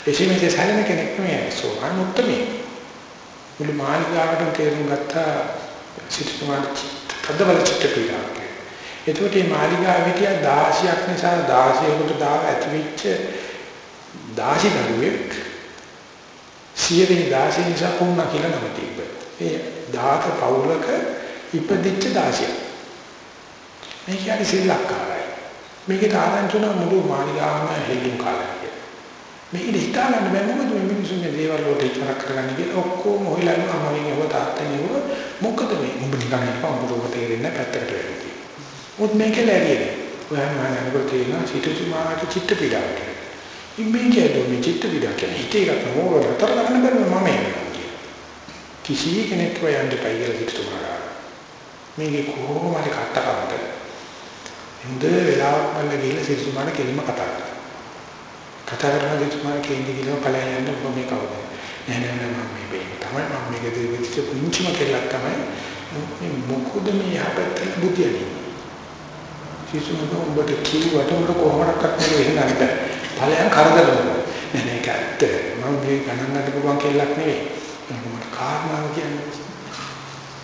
එසේමේ සැලෙන කෙනෙක් නෙමෙයි. සෝවාන් උත්තමී මුළු මාලිගාවටම තේරුම් ගත්ත සිසුමාට තදබල චිත්ත පීඩාවක්. එතකොට මේ මාලිගාව හිටියා 16ක් නිසා 16කට දාව ඇතිවෙච්ච දාසි දරුවෙක් සියවෙනි දාසිය නිසා වුණා කියලා නම තිබ්බා. ඒ දාත පවුලක ඉපදිච්ච දාසිය. මේ කියන්නේ සිල්ලක්කාරයි. මේකේ ආරංචින මුළු මාළිගාවම හෙල්ලුම් කාලයක්. මේක හිතාගන්න බෑ මොකද මේ මිනිස්සුන්ගේ දේවල් වලට ඉස්සරහ කරගන්න කියලා ඔක්කොම ඔයලා අම්මගෙන් හොව තාත්තගෙන් හොව මොකද මේ උඹ නිකන් හිටපන් උඹට ඔබ තේරෙන්නේ පැත්තකට වෙන්නේ. උත් මේකේ ලැබියේ. ඔයන් මම අනුකර තියෙනවා සිටුතුමාට චිත්ත පීඩාවක්. ඉන්නේ කියන්නේ මේ චිත්ත පීඩාවක් කියන්නේ හිතේ ගන්න ඕන තර ගන්න බැරුව මම එනවා. කිසි කෙනෙක් වයන්ද පයිල සිටුතුමා. මේකේ කොහොම හරි කට්ටකමද. හොඳ වෙලාවක් මල්ල ගිහලා සිටුතුමාට කෙලිම කතා කරා. කතා කරනකොට තුමා කියන්නේ කියලා ඵලයන් යන්න ඔබ මේ කවුද? නෑ නෑ නෑ මම මේ වෙන්නේ තමයි මම මේක දෙවිච්ච පුංචිම කෙල්ලක් තමයි මේ මොකද මේ යහපැත්තේ බුද්ධියනේ. කිසිම ඔබට කිව්වට උඹට කොහොමඩක්වත් නෙවෙයි එහෙනම් ඵලයන් කරදර නෑ නෑ ඒක ඇත්ත. මම මේ ගණන් ගන්න පුළුවන් කෙල්ලක් නෙවෙයි. මට කාරණාව කියන්නේ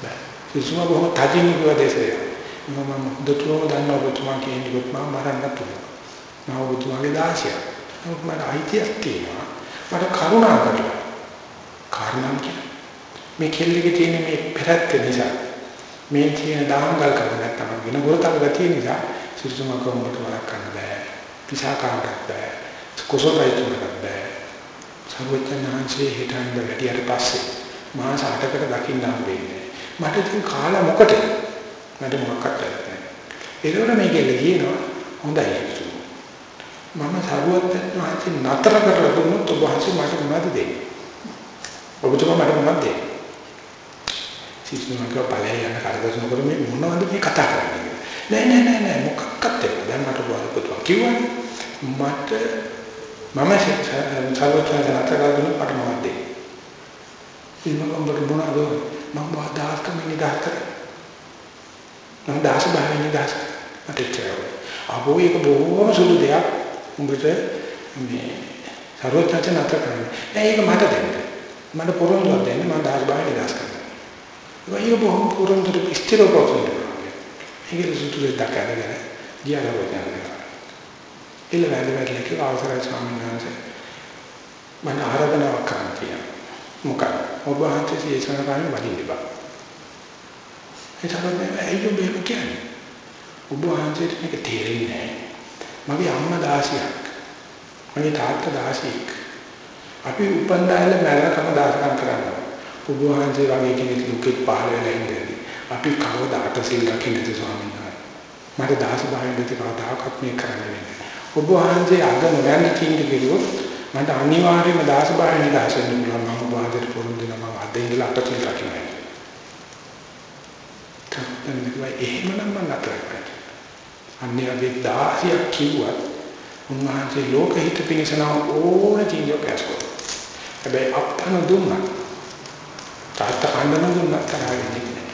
බෑ. කිසිම බොහොම තදින් කිව්ව දෙසේ. මම දුතුම දන්නවා ඔබතුමා කියන්නේ ඔබතුමා මරන්න පුළුවන්. මම ඔබතුමාගේ දාසියක්. නමුත් මට අයිතියක් තියෙනවා. මට කරුණා කරලා. කාරණා කියන්නේ මේ කෙල්ලගේ තියෙන මේ පෙරත්ත නිසා මේ තියෙන දාංගල් කරන නැත්තම් වෙන ගොරතල් ගතිය නිසා සිසුම කොහොමද වරක් කරන්න බෑ. පිසාකාරට බෑ. කුසලයි තුනකට බෑ. සර්වඥාන්සේ හිතන්න වැඩියට පස්සේ මාස 8කට දකින්න හම්බෙන්නේ. මට ඉතින් කාලා මොකටද? මට මොකක්වත් නැහැ. ඒකවල මේ කෙල්ල කියනවා හොඳයි. මම සරුවත් වහන්සේ නතර කරලා දුන්නොත් ඔබ වහන්සේ මට මොනවද දෙන්නේ? ඔබතුමා මට මොනවද දෙන්නේ? සිස්නමක ඵලය යන කරදර නොකර මේ මොනවද මේ කතා කරන්නේ? නෑ නෑ නෑ නෑ මොකක්වත් ඒක. දැන් මට ඔබතුමා කිව්වනේ මට මම සරුවත් වහන්සේ නතර කරලා දුන්නොත් මට මොනවද දෙන්නේ? ඉන්නකම් ඔබට මොනවද? මම බාධා කමින් නිදාස් කරා. මම දාස බහින් නිදාස් මට ඉච්චරව. අපෝ ඒක බොහොම සුළු දෙයක්. උඹට මේ සරුවචාච නැතර කරන්නේ. ඒක මට දෙන්න. මට පොරොන්දුවක් දෙන්න මම දහස් බාහිර දාස් කරනවා. ඒක බොහොම පොරොන්දුට ස්ථිර පොරොන්දු. ඒක සුතුලේ දකරගෙන ගියාලව යනවා. ඉල්ල වැඩ වැඩ කිව්ව අවසරයි ස්වාමීන් වහන්සේ. මම ආරාධනාවක් කරන්න තියෙනවා. මොකක්ද? ඔබ වහන්සේ සීසන කාලේ වදින්න බා. ඒ තමයි ඇයි ඔබ කියන්නේ? ඔබ වහන්සේට මේක තේරෙන්නේ නැහැ. මගේ අම්මා 16ක්. මගේ තාත්තා 16ක්. අපි උපන්දායල මැරකම දාසකම් කරනවා. ඔබ වහන්සේ වගේ කෙනෙක් ලෝකෙත් පහළ වෙලා ඉඳී. අපි කවදාට සිල් රකින්නද ස්වාමීන් වහන්සේ? මට දාස භාවයෙන් දෙක කවදාකවත් මේ කරන්න වෙන්නේ. ඔබ වහන්සේ අද නොයන් කින්ද කිව්වොත් මට අනිවාර්යයෙන්ම දාස භාවයෙන් දාසෙන්න පුළුවන්. මම ඔබ වහන්සේට පොරොන්දු වෙනවා මම අද ඉඳලා අට සිල් රකින්නවා. දැන් මේක එහෙමනම් මම නතර කරා. අන්නේ වගේ 16ක් කිව්වත් උන්වහන්සේ ලෝක හිත පිණිසන ඕන කිංගෝ කැස්කෝ. හැබැයි අපතන දුන්නා. තාත්ත කණ්ඩන දුන්නා තරහින් නැහැ.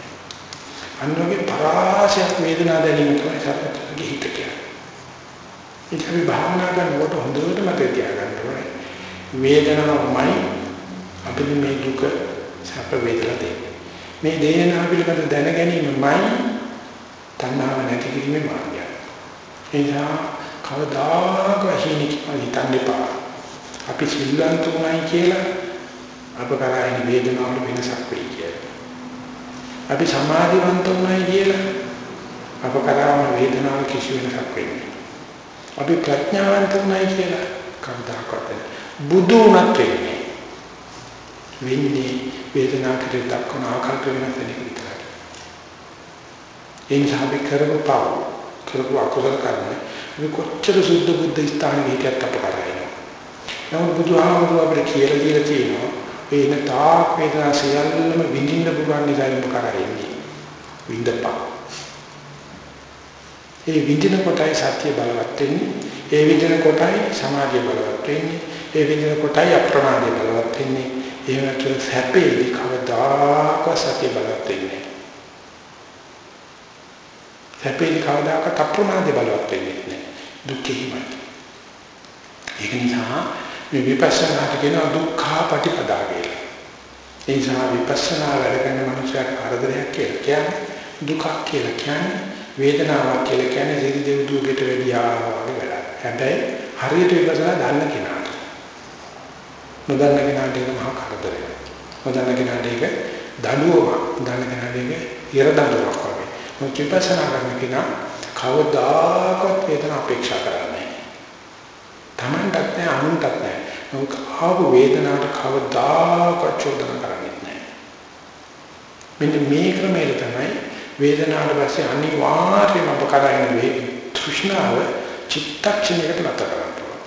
අන්නෝගේ පරාසයක් වේදනා දැනීම තමයි සත්‍යයේ හිත කියන්නේ. ඒක අපි භාවනා කරනකොට හොඳට මතක තියාගන්න ඕනේ. වේදනාවමයි අපිට මේ දුක සැප වේදනා දෙන්නේ. මේ දේනා පිළිබඳ දැන ගැනීමමයි තණ්හාව නැති කිරීමේ මාර්ගය. එනිසා කවදාක හිණික හිතන්න එපා. අපි සිල්වන්ත උනායි කියලා අප කරායින වේදනාවල වෙනසක් වෙයි කියලා. අපි සමාධිවන්ත උනායි කියලා අප කරාම වේදනාවල කිසි වෙනසක් වෙන්නේ අපි ප්‍රඥාවන්ත උනායි කියලා කවදාකවත් බුදු උනත් වෙන්නේ වෙන්නේ වේදනාවට දක්වන ආකාර වෙනස් වෙන එක විතරයි. ඒ නිසා අපි කරපු පාව කරපු අකුසල කර්ම මේ කොච්චර සුද්ධ බුද්ධ ස්ථානෙ හිටියත් අප කරායිනවා. නමුත් බුදුහාමුදුරුවෝ අපිට කියලා දීලා තියෙනවා මේ තාක් වේදනා සියල්ලම විඳින්න පුළුවන් නිසා ඔබ කරායින්නේ. විඳපා. ඒ විඳින කොටයි සත්‍ය බලවත් වෙන්නේ. ඒ විඳින කොටයි සමාධිය බලවත් වෙන්නේ. ඒ විඳින කොටයි අප්‍රමාදය බලවත් වෙන්නේ. ඒ වගේ සැපේ කවදාක සත්‍ය බලවත් වෙන්නේ. හැපෙන්නේ කවදාකවත් අප්‍රමාදේ බලවත් වෙන්නේ නැහැ. දුක්ඛෙහිමයි. ඒක නිසා මේ විපස්සනාට කියන දුක්ඛා පටිපදා කියලා. ඒ නිසා විපස්සනා වැඩ කරන මනුස්සයෙක් කරදරයක් කියලා කියන්නේ දුකක් කියලා කියන්නේ වේදනාවක් කියලා කියන්නේ දෙවි දෙව් දුකට වැඩියා වගේ වැඩක්. හැබැයි හරියට විපස්සනා දන්න කෙනාට නොදන්න කෙනාට ඒක මහා කරදරයක්. නොදන්න කෙනාට ඒක දඬුවමක්. දන්න කෙනාට ඒක ඉර දඬුවමක් වගේ. මොකද විපස්සනා කරන කෙනා කවදාකවත් වේදන අපේක්ෂා කරන්නේ නැහැ. Tamanටත් නැහැ අනුන්ටත් නැහැ. මොකද ආපු වේදනාවට කවදාකවත් චෝදනා කරන්නේ නැහැ. මෙන්න මේ ක්‍රමයට තමයි වේදනාවට පස්සේ අනිවාර්යයෙන්ම අප කරගෙන වේ තෘෂ්ණාව චිත්තක්ෂණයකට නතර කරන්න ඕන.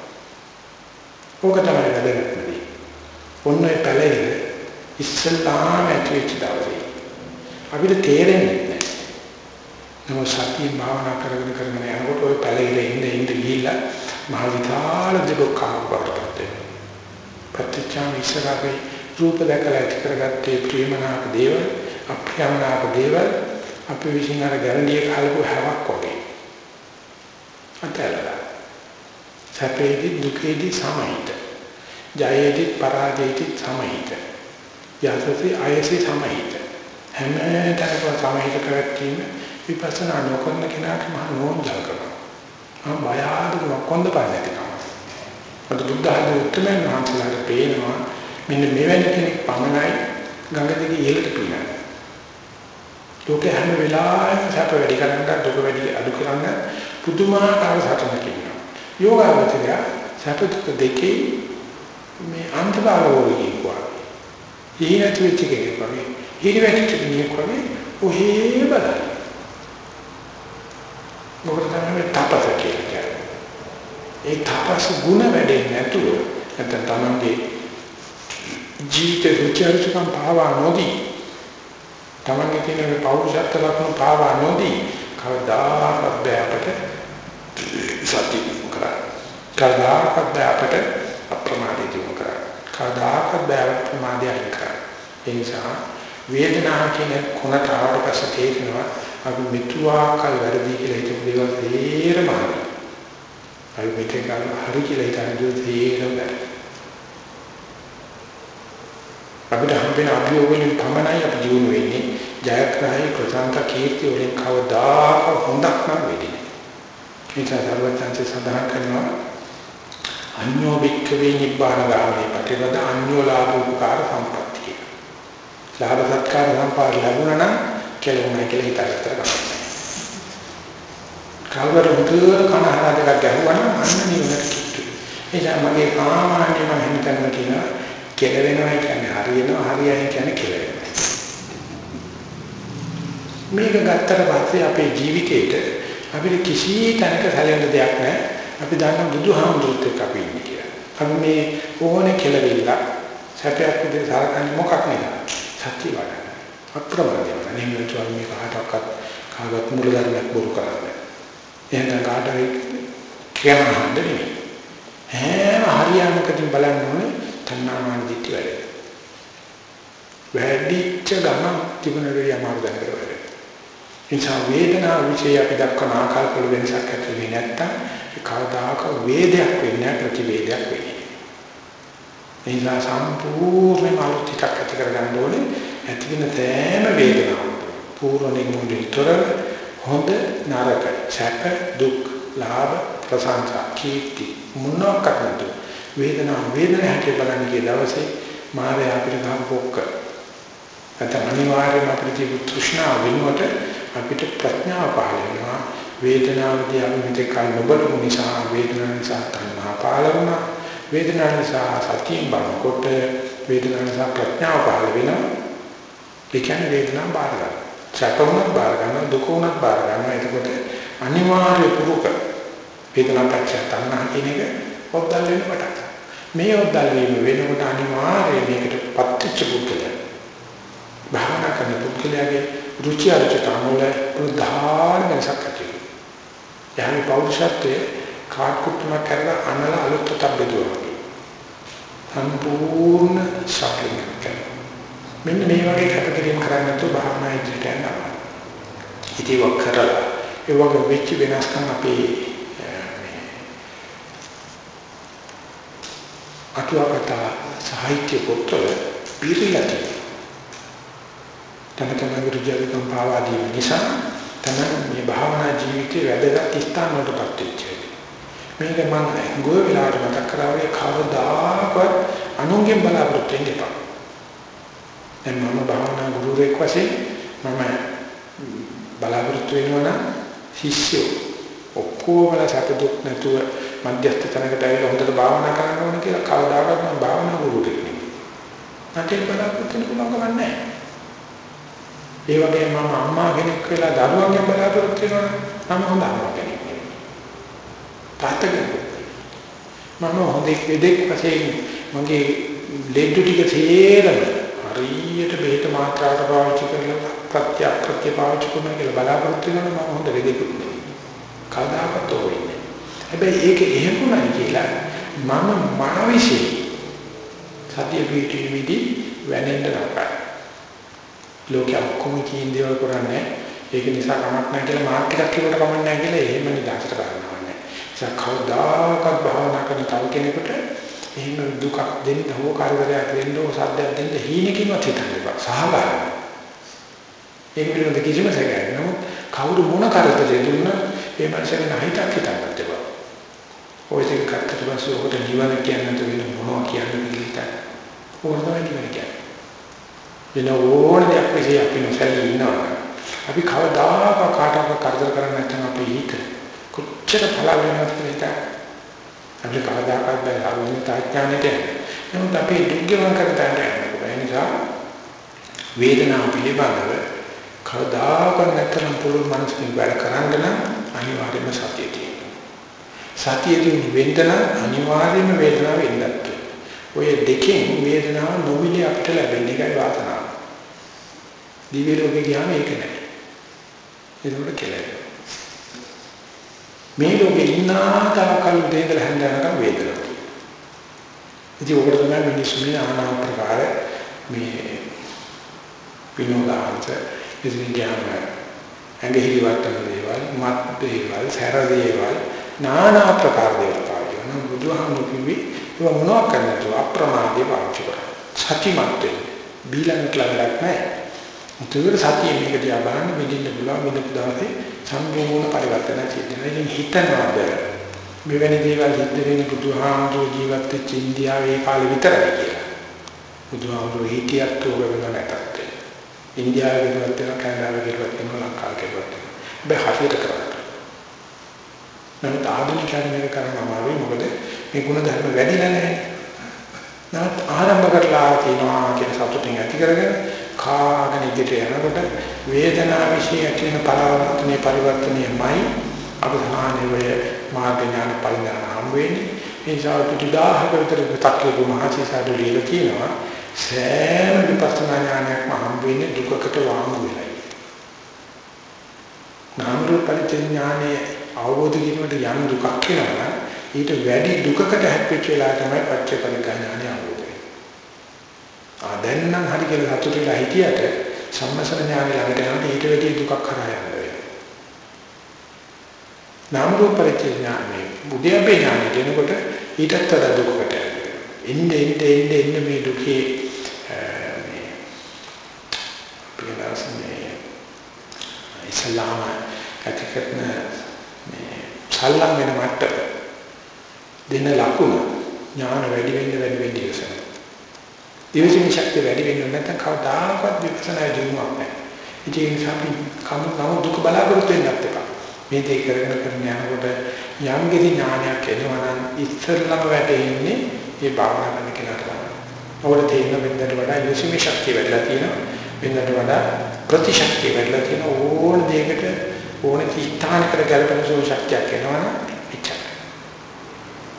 ඕක තමයි වැදගත්ම දේ. ඔන්න ඒ පැලේ ඉස්සල්ලාම ඇති වෙච්ච දවසේ අපිට තේරෙන්නේ නම සතිය භාවනා කරගෙන කරගෙන යනකොට ওই පැලෙල ඉන්න ඉන්න ගිහිල්ලා මහ විශාල දෙබොක්කමක් වඩපත් වෙනවා. ප්‍රතිචාර ඉස්සරහේ රූප දැකලා ඇති කරගත්තේ ප්‍රේමනාප දේවල් අප්‍රියමනාප දේවල් අපි විසින් අර ගැරන්ඩිය කාලකෝ හැවක් වගේ. අතලලා. සැපේදී දුකේදී සමහිත. ජයේදී පරාජයේදී සමහිත. යසසේ ආයසේ සමහිත. හැම තැනකම සමහිත කරගැනීම විපස්සනා නොකරන කෙනාට මහ නෝන්ජල් කරනවා. මම බය ආදුන කොන්ද පාන්නේ නැහැ. අද බුද්ධ ආදී උත්තරමයන් වහන්සේලාට පේනවා මෙන්න මෙවැනි කෙනෙක් පමණයි ගඟ දිගේ ඉහළට පිනන්නේ. ලෝකේ හැම වෙලාවෙම සැප වැඩි කරන්න දුක වැඩි අඩු කරන්න පුදුමාකාර සටනක් ඉන්නවා. යෝගාවචරය සැප දුක දෙකේ මේ අන්තභාගවල කියනවා. ඊනත් වෙච්ච කෙනෙක් වගේ, ඊට වෙච්ච කෙනෙක් වගේ ඔහේ බලන්න. මොකද තමයි තපස කියන්නේ. ඒ තපස් ගුණ වැඩෙන්නේ නැතුව නැත්නම් තමන්ගේ ජීවිත රුචිකම් පාවා නොදී තමන්ගේ තියෙන පෞරුෂත්ව ලක්ෂණ පාවා නොදී කවදාකවත් බෑ අපට සත්‍ය කරා. කවදාකවත් බෑ අපට අප්‍රමාදී දිනු කරා. කවදාකවත් බෑ ප්‍රමාදයන් කරා. ඒ නිසා වේදනාව කියන කොනට ආවට පස්සේ තේරෙනවා අපි මෙතුආකල් වැරදි කියලා හිතපු දේවල් තේරම හරි. අපි මෙතෙක් හරි කියලා හිතන දේ තේරම බෑ. අපිට හම්බෙන අභියෝගවලින් පමණයි අපි ජීුණු වෙන්නේ ජයග්‍රහයි ප්‍රසන්න කීර්ති වලින් කවදාක හොඳක් නම් වෙන්නේ. ඒක සර්වඥාන්සේ සඳහන් කරනවා අඤ්ඤෝ භික්ඛවේ නිබ්බාන ගාමී ප්‍රතිපද අඤ්ඤෝ ලාභෝපකාර සම්පත්තිය. ලාභ සත්කාර සම්පාද ලැබුණා නම් කෙලුණා කියලා හිතාගත්තා ගන්න. කවුරු මුදුර කන හරහා ගැහුවා නම් අන්න නිවනට කිට්ටු. එනිසා මගේ සාමාන්‍ය මම හිතනවා කියනවා කෙලවෙනවා කියන්නේ හරියනවා හරියන්නේ කියන්නේ කෙලවෙනවා. මේක ගත්තට පස්සේ අපේ ජීවිතේට අපිට කිසි තැනක සැලෙන්න දෙයක් නැහැ. අපි දන්න බුදුහාමුදුරුත් එක්ක අපි ඉන්නේ කියලා. අපි මේ ඕනේ කෙලවිල්ල සැපයක් විදිහට සලකන්නේ මොකක් නේද? සත්‍ය වඩන. අප්‍රමාදය වඩන. නිමිති තුන් මේ කාටවත් කාගත් මූලධර්මයක් බොරු කරන්නේ. එහෙනම් කාට හරි කියන්න හදන්නේ. හැම හරියන්නකදී බලන්න ඕනේ තණ්හාමාන දිට්ඨිය වැඩ. වැඩිච්ච ගමන් තිබුණේ අමාරු දැනකට වැඩ. නිසා වේදනාව විශේෂ අපි දක්වන ආකාරවල වෙනසක් ඇති වෙන්නේ නැත්තම් ඒ කවදාක වේදයක් වෙන්නේ ප්‍රතිවේදයක් වෙන්නේ. නිසා සම්පූර්ණයෙන්ම අලුත් එකක් ඇති කරගන්න ඕනේ. ඇති වෙන තෑම වේදනාවක්. පූර්ණයෙන් මුලින්තර හොඳ නරක, සැප දුක්, ලාභ ප්‍රසංසා කීර්ති මොනවාකට නැතුව වේදනාව වේදනාව හැටියට බලන්න ගිය දවසේ මාය අපිට ගහන පොක්ක. නැත්නම් අනිවාර්යයෙන්ම අපිට තිබු තෘෂ්ණාව වෙනුවට අපිට ප්‍රඥාව පහළ වෙනවා. වේදනාවදී අපි මෙතෙක් කල නොබලපු නිසා වේදනාව නිසා තණ්හා පහළ වුණා. වේදනාව නිසා සතියෙන් බලනකොට වේදනාව නිසා ප්‍රඥාව පහළ වෙනවා. ඒ කියන්නේ වේදනාව බාර ගන්න. සැපුණත් බාර ගන්න, දුක උනත් බාර ගන්න. එතකොට අනිවාර්ය පුරුක වේදනාව පච්ච තණ්හා කියන එක පොත්දල් වෙන පටන් මේ ඔද්දල් වීම වෙනකොට අනිවාර්යයෙන් මේකට පත්‍ච්ච පුද්ගලයා භාවනා කරන පුද්ගලයාගේ රුචි අරුචිකම් වල ප්‍රධාන වෙනසක් ඇති වෙනවා. යහනි පෞරුෂත්වයේ කාටුතුම කරලා අනල අලුත් තබ්බෙදුවා. සම්පූර්ණ ශක්තියක් කරනවා. මෙන්න මේ වගේ කටකිරීම කරන්නේ නැතුව භාවනා ඉදිරියට යනවා. ඉතින් වකරලා ඒ වගේ වෙච්ච වෙනස්කම් අපේ අටුවාකට සාහිත්‍ය පොත්වල පිළිලා තියෙනවා. තම තමන්ගේ රුජිකම් පාවා දීම නිසා තමයි මේ භාවනා ජීවිතයේ වැදගත් ස්ථාන වලටපත් වෙච්චේ. මේක මම ගොය වෙලාවට මතක් කරාවේ කවදාකවත් අනුන්ගෙන් බලාපොරොත්තු වෙන්න එපා. දැන් මම භාවනා ගුරුවරයෙක් වශයෙන් මම බලාපොරොත්තු වෙනවා නම් ශිෂ්‍යෝ ඔක්කොම සැප දුක් නැතුව මධ්‍යස්ථ තැනකට ඇවිල්ලා හොඳට භාවනා කරන්න ඕනේ කියලා කවදාකවත් මම භාවනා ගුරුවරයෙක් නෙමෙයි. මට ඒක බලාපොරොත්තු වෙන්න පුළුවන් නැහැ. ඒ වගේම මම අම්මා කෙනෙක් වෙලා දරුවන්ගෙන් බලාපොරොත්තු වෙනවා නම් මම හොඳ අම්මා කෙනෙක් නෙමෙයි. තාත්තා මම හොඳ දෙයක් වශයෙන් මගේ ලෙඩ ටික තේරම හරියට බෙහෙත මාත්‍රාවට පාවිච්චි කරලා ප්‍රත්‍යක්ෂ පාවිච්චි කරනවා කියලා බලාපොරොත්තු වෙනවා මම හොඳ දෙයක් නෙමෙයි. කවදාකවත් ඕනේ හැබැයි ඒක එහෙම නයි කියලා මම මාවිෂේ සතිය පිටීමේදී වැනෙන්න නරකයි. ලෝකයක් කොහොම කියන දේවල් කරන්නේ ඒක නිසා කමක් නැහැ කියලා මාත් ටිකක් කියනකොට කමක් නැහැ කියලා එහෙම නිදාසට කරනවා නෑ. ඒක කවදාකවත් භාවනා කරන තව කෙනෙකුට එහෙම දුකක් දෙන්න හෝ කාර්යයක් දෙන්න හෝ සද්දයක් දෙන්න හීනකින්වත් හිතන්න එපා. සහගාරයි. ඒක පිළිබඳ කිසිම සැකයක් නෑ. කවුරු මොන කරදරේ දුන්නා ඒ මනසෙන් නැහිතක් හිතන්නත් එපා. ඔය දෙක කත්තට පස්සේ ඔකට නිවන කියන්නත් වෙන මොනවා කියන්නද කියලා. ඕන තමයි නිවන කියන්නේ. වෙන ඕන දෙයක් විශ්ේ අපි නොසැලී ඉන්නවා. අපි කවදාක කාටවත් කරදර කරන්නේ නැත්නම් අපි හිත කොච්චර පළල් වෙනවද කියලා අපි කවදාකවත් බෑ ආවොත් තාඥානෙට නමුත් අපි දුක්ගමන කරතන්න යන්නේ ඒ නිසා වේදනාව පිළිබඳව කවදාකවත් නැතරම් පුළුවන් මනසකින් වැඩ කරන්න නම් අනිවාර්යයෙන්ම සතිය තියෙනවා. සතියදී වෙන්න නම් අනිවාර්යයෙන්ම වේදනාව වෙන්නත් ඔය දෙකෙන් වේදනාව නොවිලි අපිට ලැබෙන එකයි වාසනාව. දිව්‍ය ලෝකේ ගියාම ඒක නැහැ ඒකට කෙලෙනවා. මේ ලෝකේ ඉන්නා තාකල් දෙයකට හැන්දනකම් වේදනාවක්. ඉතින් ඔකට තමයි මිනිස්සු මේ ආනාපාන ප්‍රකාර මේ විනෝදාංශ ඉතින් ගියාම ඇඟිලි වටන දේවල්, මත් දේවල්, සැර දේවල්, নানা ප්‍රකාර දේවල් පාවිච්චි කරනවා. බුදුහාමුදුරු කිව්වේ ඒක මොනවා කරන්නද අප්‍රමාදයේ පාවිච්චි කරා. සත්‍යමත් වෙන්න. බීලන්ට ලඟක් නැහැ. මුතුවර සතිය මේක දිහා බලන්න විඳින්න පුළුවන් වෙන දවසේ සම්පූර්ණ පරිවර්තන සිද්ධ වෙනවා. ඉතින් හිතනවාද මෙවැනි දේවල් සිද්ධ වෙන බුදුහාමුදුරු ජීවත් වෙච්ච ඉන්දියාවේ කාලේ විතරයි කියලා. බුදුහාමුදුරු හිටියත් උග වෙන නැතත්. ඉන්දියාවේ ජීවත් වෙන කැනඩාවේ ජීවත් වෙන ලංකාවේ ජීවත් වෙන. බෑ හරියට කරන්නේ. නමුත් ආධුනිකයන් මේක කරන්න අමාරුයි මොකද මේ ගුණ ධර්ම වැඩිලා නැහැ. නමුත් ආරම්භ කරලා තියෙනවා කියන සතුටින් ඇති කරගෙන කාගෙන ඉදිරියට යනකොට වේදනාව વિશે ඇති වෙන පරාවර්තනයේ පරිවර්තනයේමයි අවධානයේ වේ මාර්ග ඥාන පරිණාම හම් වෙන්නේ. ඒ නිසා පිටුදාහකට විතක්කේ මහසීසාරු ලියලා කියනවා සෑම විපස්සනා ඥානයක්ම හම් වෙන්නේ දුකකට වාංගු වෙලයි. නාම රූප පරිඥානයේ අවබෝධ කිරීමට යම් දුකක් වෙනවා ඊට වැඩි දුකකට හැප්පෙච්ච වෙලාව තමයි පච්ච පරිඥානය අවබෝධ ආ දැන් නම් හරි කියලා සතුටු වෙලා හිටියට සම්මසන ඥානෙ ළඟට යනකොට ඊට වැඩි දුකක් කරා යන්න වෙනවා. නාම රූප පරිච්ඡේඥානෙ බුද්ධියපේ ඥානෙ දෙනකොට ඊටත් වඩා දුකකට එන්නේ එන්නේ එන්නේ එන්නේ මේ දුකේ මේ පියනස්නේ ඉස්ලාම ඇතිකරන මේ සල්ලම් වෙන මට්ට දෙන ලකුණ ඥාන වැඩි වෙන්න වැඩි වෙන්න ඉස්සෙල්ලා ඉවසීමේ ශක්තිය වැඩි වෙන්නේ නැත්නම් කවදාකවත් විපස්සනා දිනුවක් නැහැ. ඒ නිසා අපි කම නම දුක බලාපොරොත්තු වෙන්නත් එපා. මේ දේ කරගෙන කරගෙන යනකොට යම් කිසි ඥානයක් එනවා නම් ඉස්සරලම වැටෙන්නේ මේ භාවනා කරන කෙනාට තමයි. ඔකට තේරෙන වෙනදට වඩා ඉවසීමේ ශක්තිය වැඩිලා තියෙනවා. වෙනදට වඩා ප්‍රතිශක්තිය වැඩිලා තියෙන ඕන දෙයකට ඕන තීස්ථානකට ගැලපෙන සෝ ශක්තියක් එනවනම්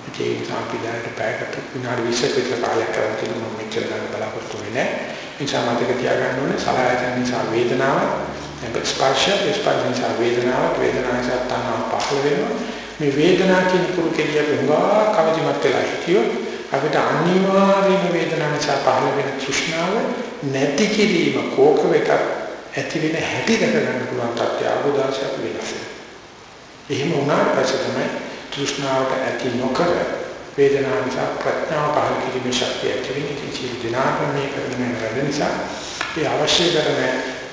ඒ නිසා අපි දැනට පැයකට විනාඩි 20ක විතර කාලයක් කරන් තියෙන මම මෙච්චර ගන්න බලාපොරොත්තු වෙන්නේ නැහැ. නිසා මතක තියාගන්න ඕනේ සලආයතන නිසා වේදනාව, ස්පර්ශ, ස්පර්ශ නිසා වේදනාව, වේදනාව නිසා තණ්හා පහළ වෙනවා. මේ වේදනාව කියන කුරු කෙලිය වෙනවා කවදිමත් වෙලා හිටියොත් අපිට අනිවාර්යයෙන්ම වේදනාව නිසා පහළ වෙන තෘෂ්ණාව නැති කිරීම කෝක වෙත ඇති වෙන හැටි දැක ගන්න පුළුවන් තත්ත්වය ආબોදාශයක් වෙනස් වෙනවා. එහෙම වුණාට පස්සේ තමයි තෘෂ්ණාවට ඇති නොකර වේදනාව නිසා ප්‍රඥාව පහළ කිරීමේ ශක්තිය ඇති වෙන කිසි දිනාක මේ කරන වැඩ නිසා ඒ අවශ්‍ය කරන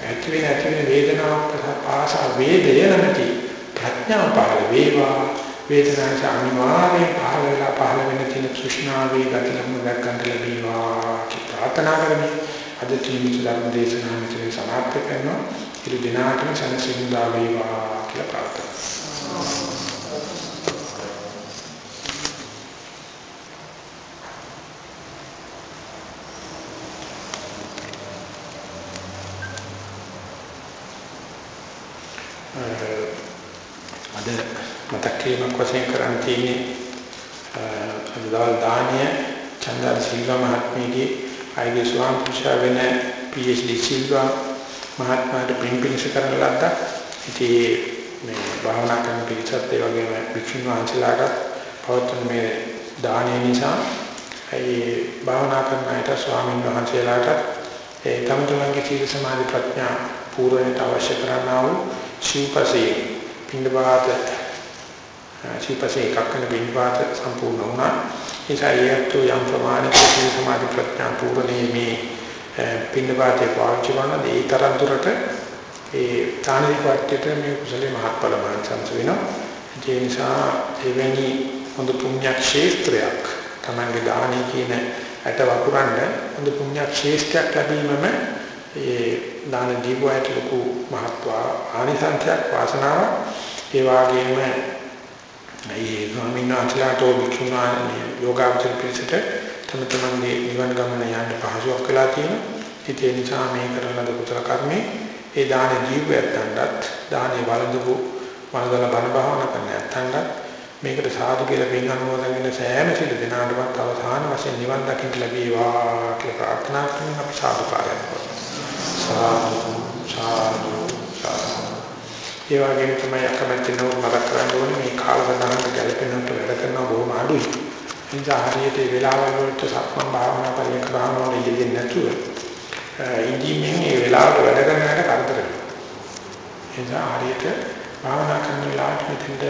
ඇති වෙන ඇති වෙන වේදනාව පාසා වේදය නැති ප්‍රඥාව පහළ වේවා. වේදනාව අනිවාර්යෙන් පහළ වෙලා පහළ වෙන තියෙන තෘෂ්ණාවේ ගතිලම දැක්කන්ට ලැබීවා කියලා ප්‍රාර්ථනා කරමි. අද තුන්වෙනි ධර්ම දේශනාව මෙතන සමාප්ත කරනවා. ඉරු දිනාටම සනසින්දා වේවා කියලා ප්‍රාර්ථනා අද මතක් කිරීමක් වශයෙන් කරන් තියෙන්නේ අදවල් දානීය චන්දා සිල්වා මහත්මියගේ ආයගේ ස්වාම පුරුෂයා වෙන PhD සිල්වා මහත්මයාට පින්පිනිස කරන ලද්දා. ඉතින් මේ භාවනා කරන පිළිසත් ඒ වගේම වික්ෂුන් වහන්සේලාට පවත්වන මේ දානය නිසා ඒ භාවනා කරන අයට ස්වාමීන් වහන්සේලාට ඒ තම තමන්ගේ සීල සමාධි ප්‍රඥා පූර්ණයට අවශ්‍ය කරනා වූ ශීපසේ පින්ඩපාත ශීපසේ එකක් කරන පින්ඩපාත සම්පූර්ණ වුණා. නිසා ඒත් යම් ප්‍රමාණයක සීල සමාධි ප්‍රඥා පූර්ණයේ මේ පින්ඩපාතේ පාවිච්චි කරන දේ තරම් දුරට ඒ තානික වට්ටියට මේ කුසලේ මහත්ඵල මානසංස වෙනවා. ඒ නිසා එවැනි හොඳ පුණ්‍ය ක්ෂේත්‍රයක් තමන්ගේ දානි කියන ඇට වපුරන්න හොඳ පුණ්‍ය ක්ෂේත්‍රයක් ලැබීමම ඒ දාන දීපුවාට ලොකු මහත්වා ආනිසංසයක් වාසනාවක්. ඒ වගේම මේ ස්වාමීන් වහන්සේලාට වික්ෂුණානේ යෝගාචර පිළිසෙට තම තමන්ගේ නිවන ගමන යන්න පහසුවක් වෙලා තියෙනවා ඒ නිසා මේ කරන ලද කුසල කර්මේ ඒ දාන ජීවයන්ටත් දානේ වළඳපු වළඳලා බණ භාවනා කරන නැත්තන්ට මේකට සාදු කියලා පින් අනුමෝදන් වෙන සෑම සිට දිනාටවත් අවසාන වශයෙන් නිවන් දකින්න ලැබේවා කියලා ප්‍රාර්ථනා කරන අපි සාදු කාර්යය කරනවා. සාදු සාදු සාදු. ඒ වගේම තමයි අකමැති නෝ මතක් කරගන්න ඕනේ මේ කාලසටහනට ගැලපෙන්නට වැඩ කරන බොහොම අඩුයි. නිසා හරියට ඒ වෙලාවල් වලට සක්මන් භාවනා පරිය කරනවා ඉඳින්නේ නැතුව ඉඳීමෙන් ඒ වෙලාවට වැඩ කරන්නට කරදර වෙනවා. ඒ නිසා හරියට භාවනා කරන වෙලාවට මෙතෙන්ට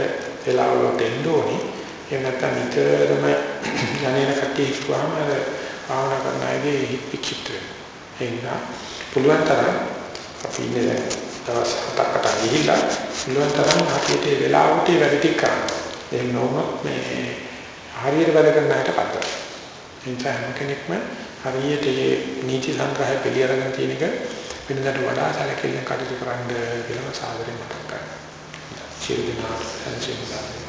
වෙලාවලට එන්න ඕනේ. එහෙම නැත්නම් නිතරම යන්නේන කට්ටිය ඉස්සුවාම අර භාවනා කරන අයගේ හිත පිච්චිට වෙනවා. ඒ නිසා පුළුවන් තරම් අපි ඉන්නේ දවස් හතක් අටක් ගිහිල්ලා පුළුවන් තරම් හතියට ඒ වෙලාවට වැඩ ටික කරන්න. එහෙම නොවුනොත් මේ හරියට වැඩ කරන්න හිට පතර. එනිසා හැම කෙනෙක්ම හරියට මේ නීති සංග්‍රහය පිළිඅරගෙන තියෙන එක වෙනදාට වඩා සැලකිල්ලෙන් කටයුතු කරන්න කියලා සාදරයෙන් මතක් කරනවා. චිරුදිනා සංසිඳනවා.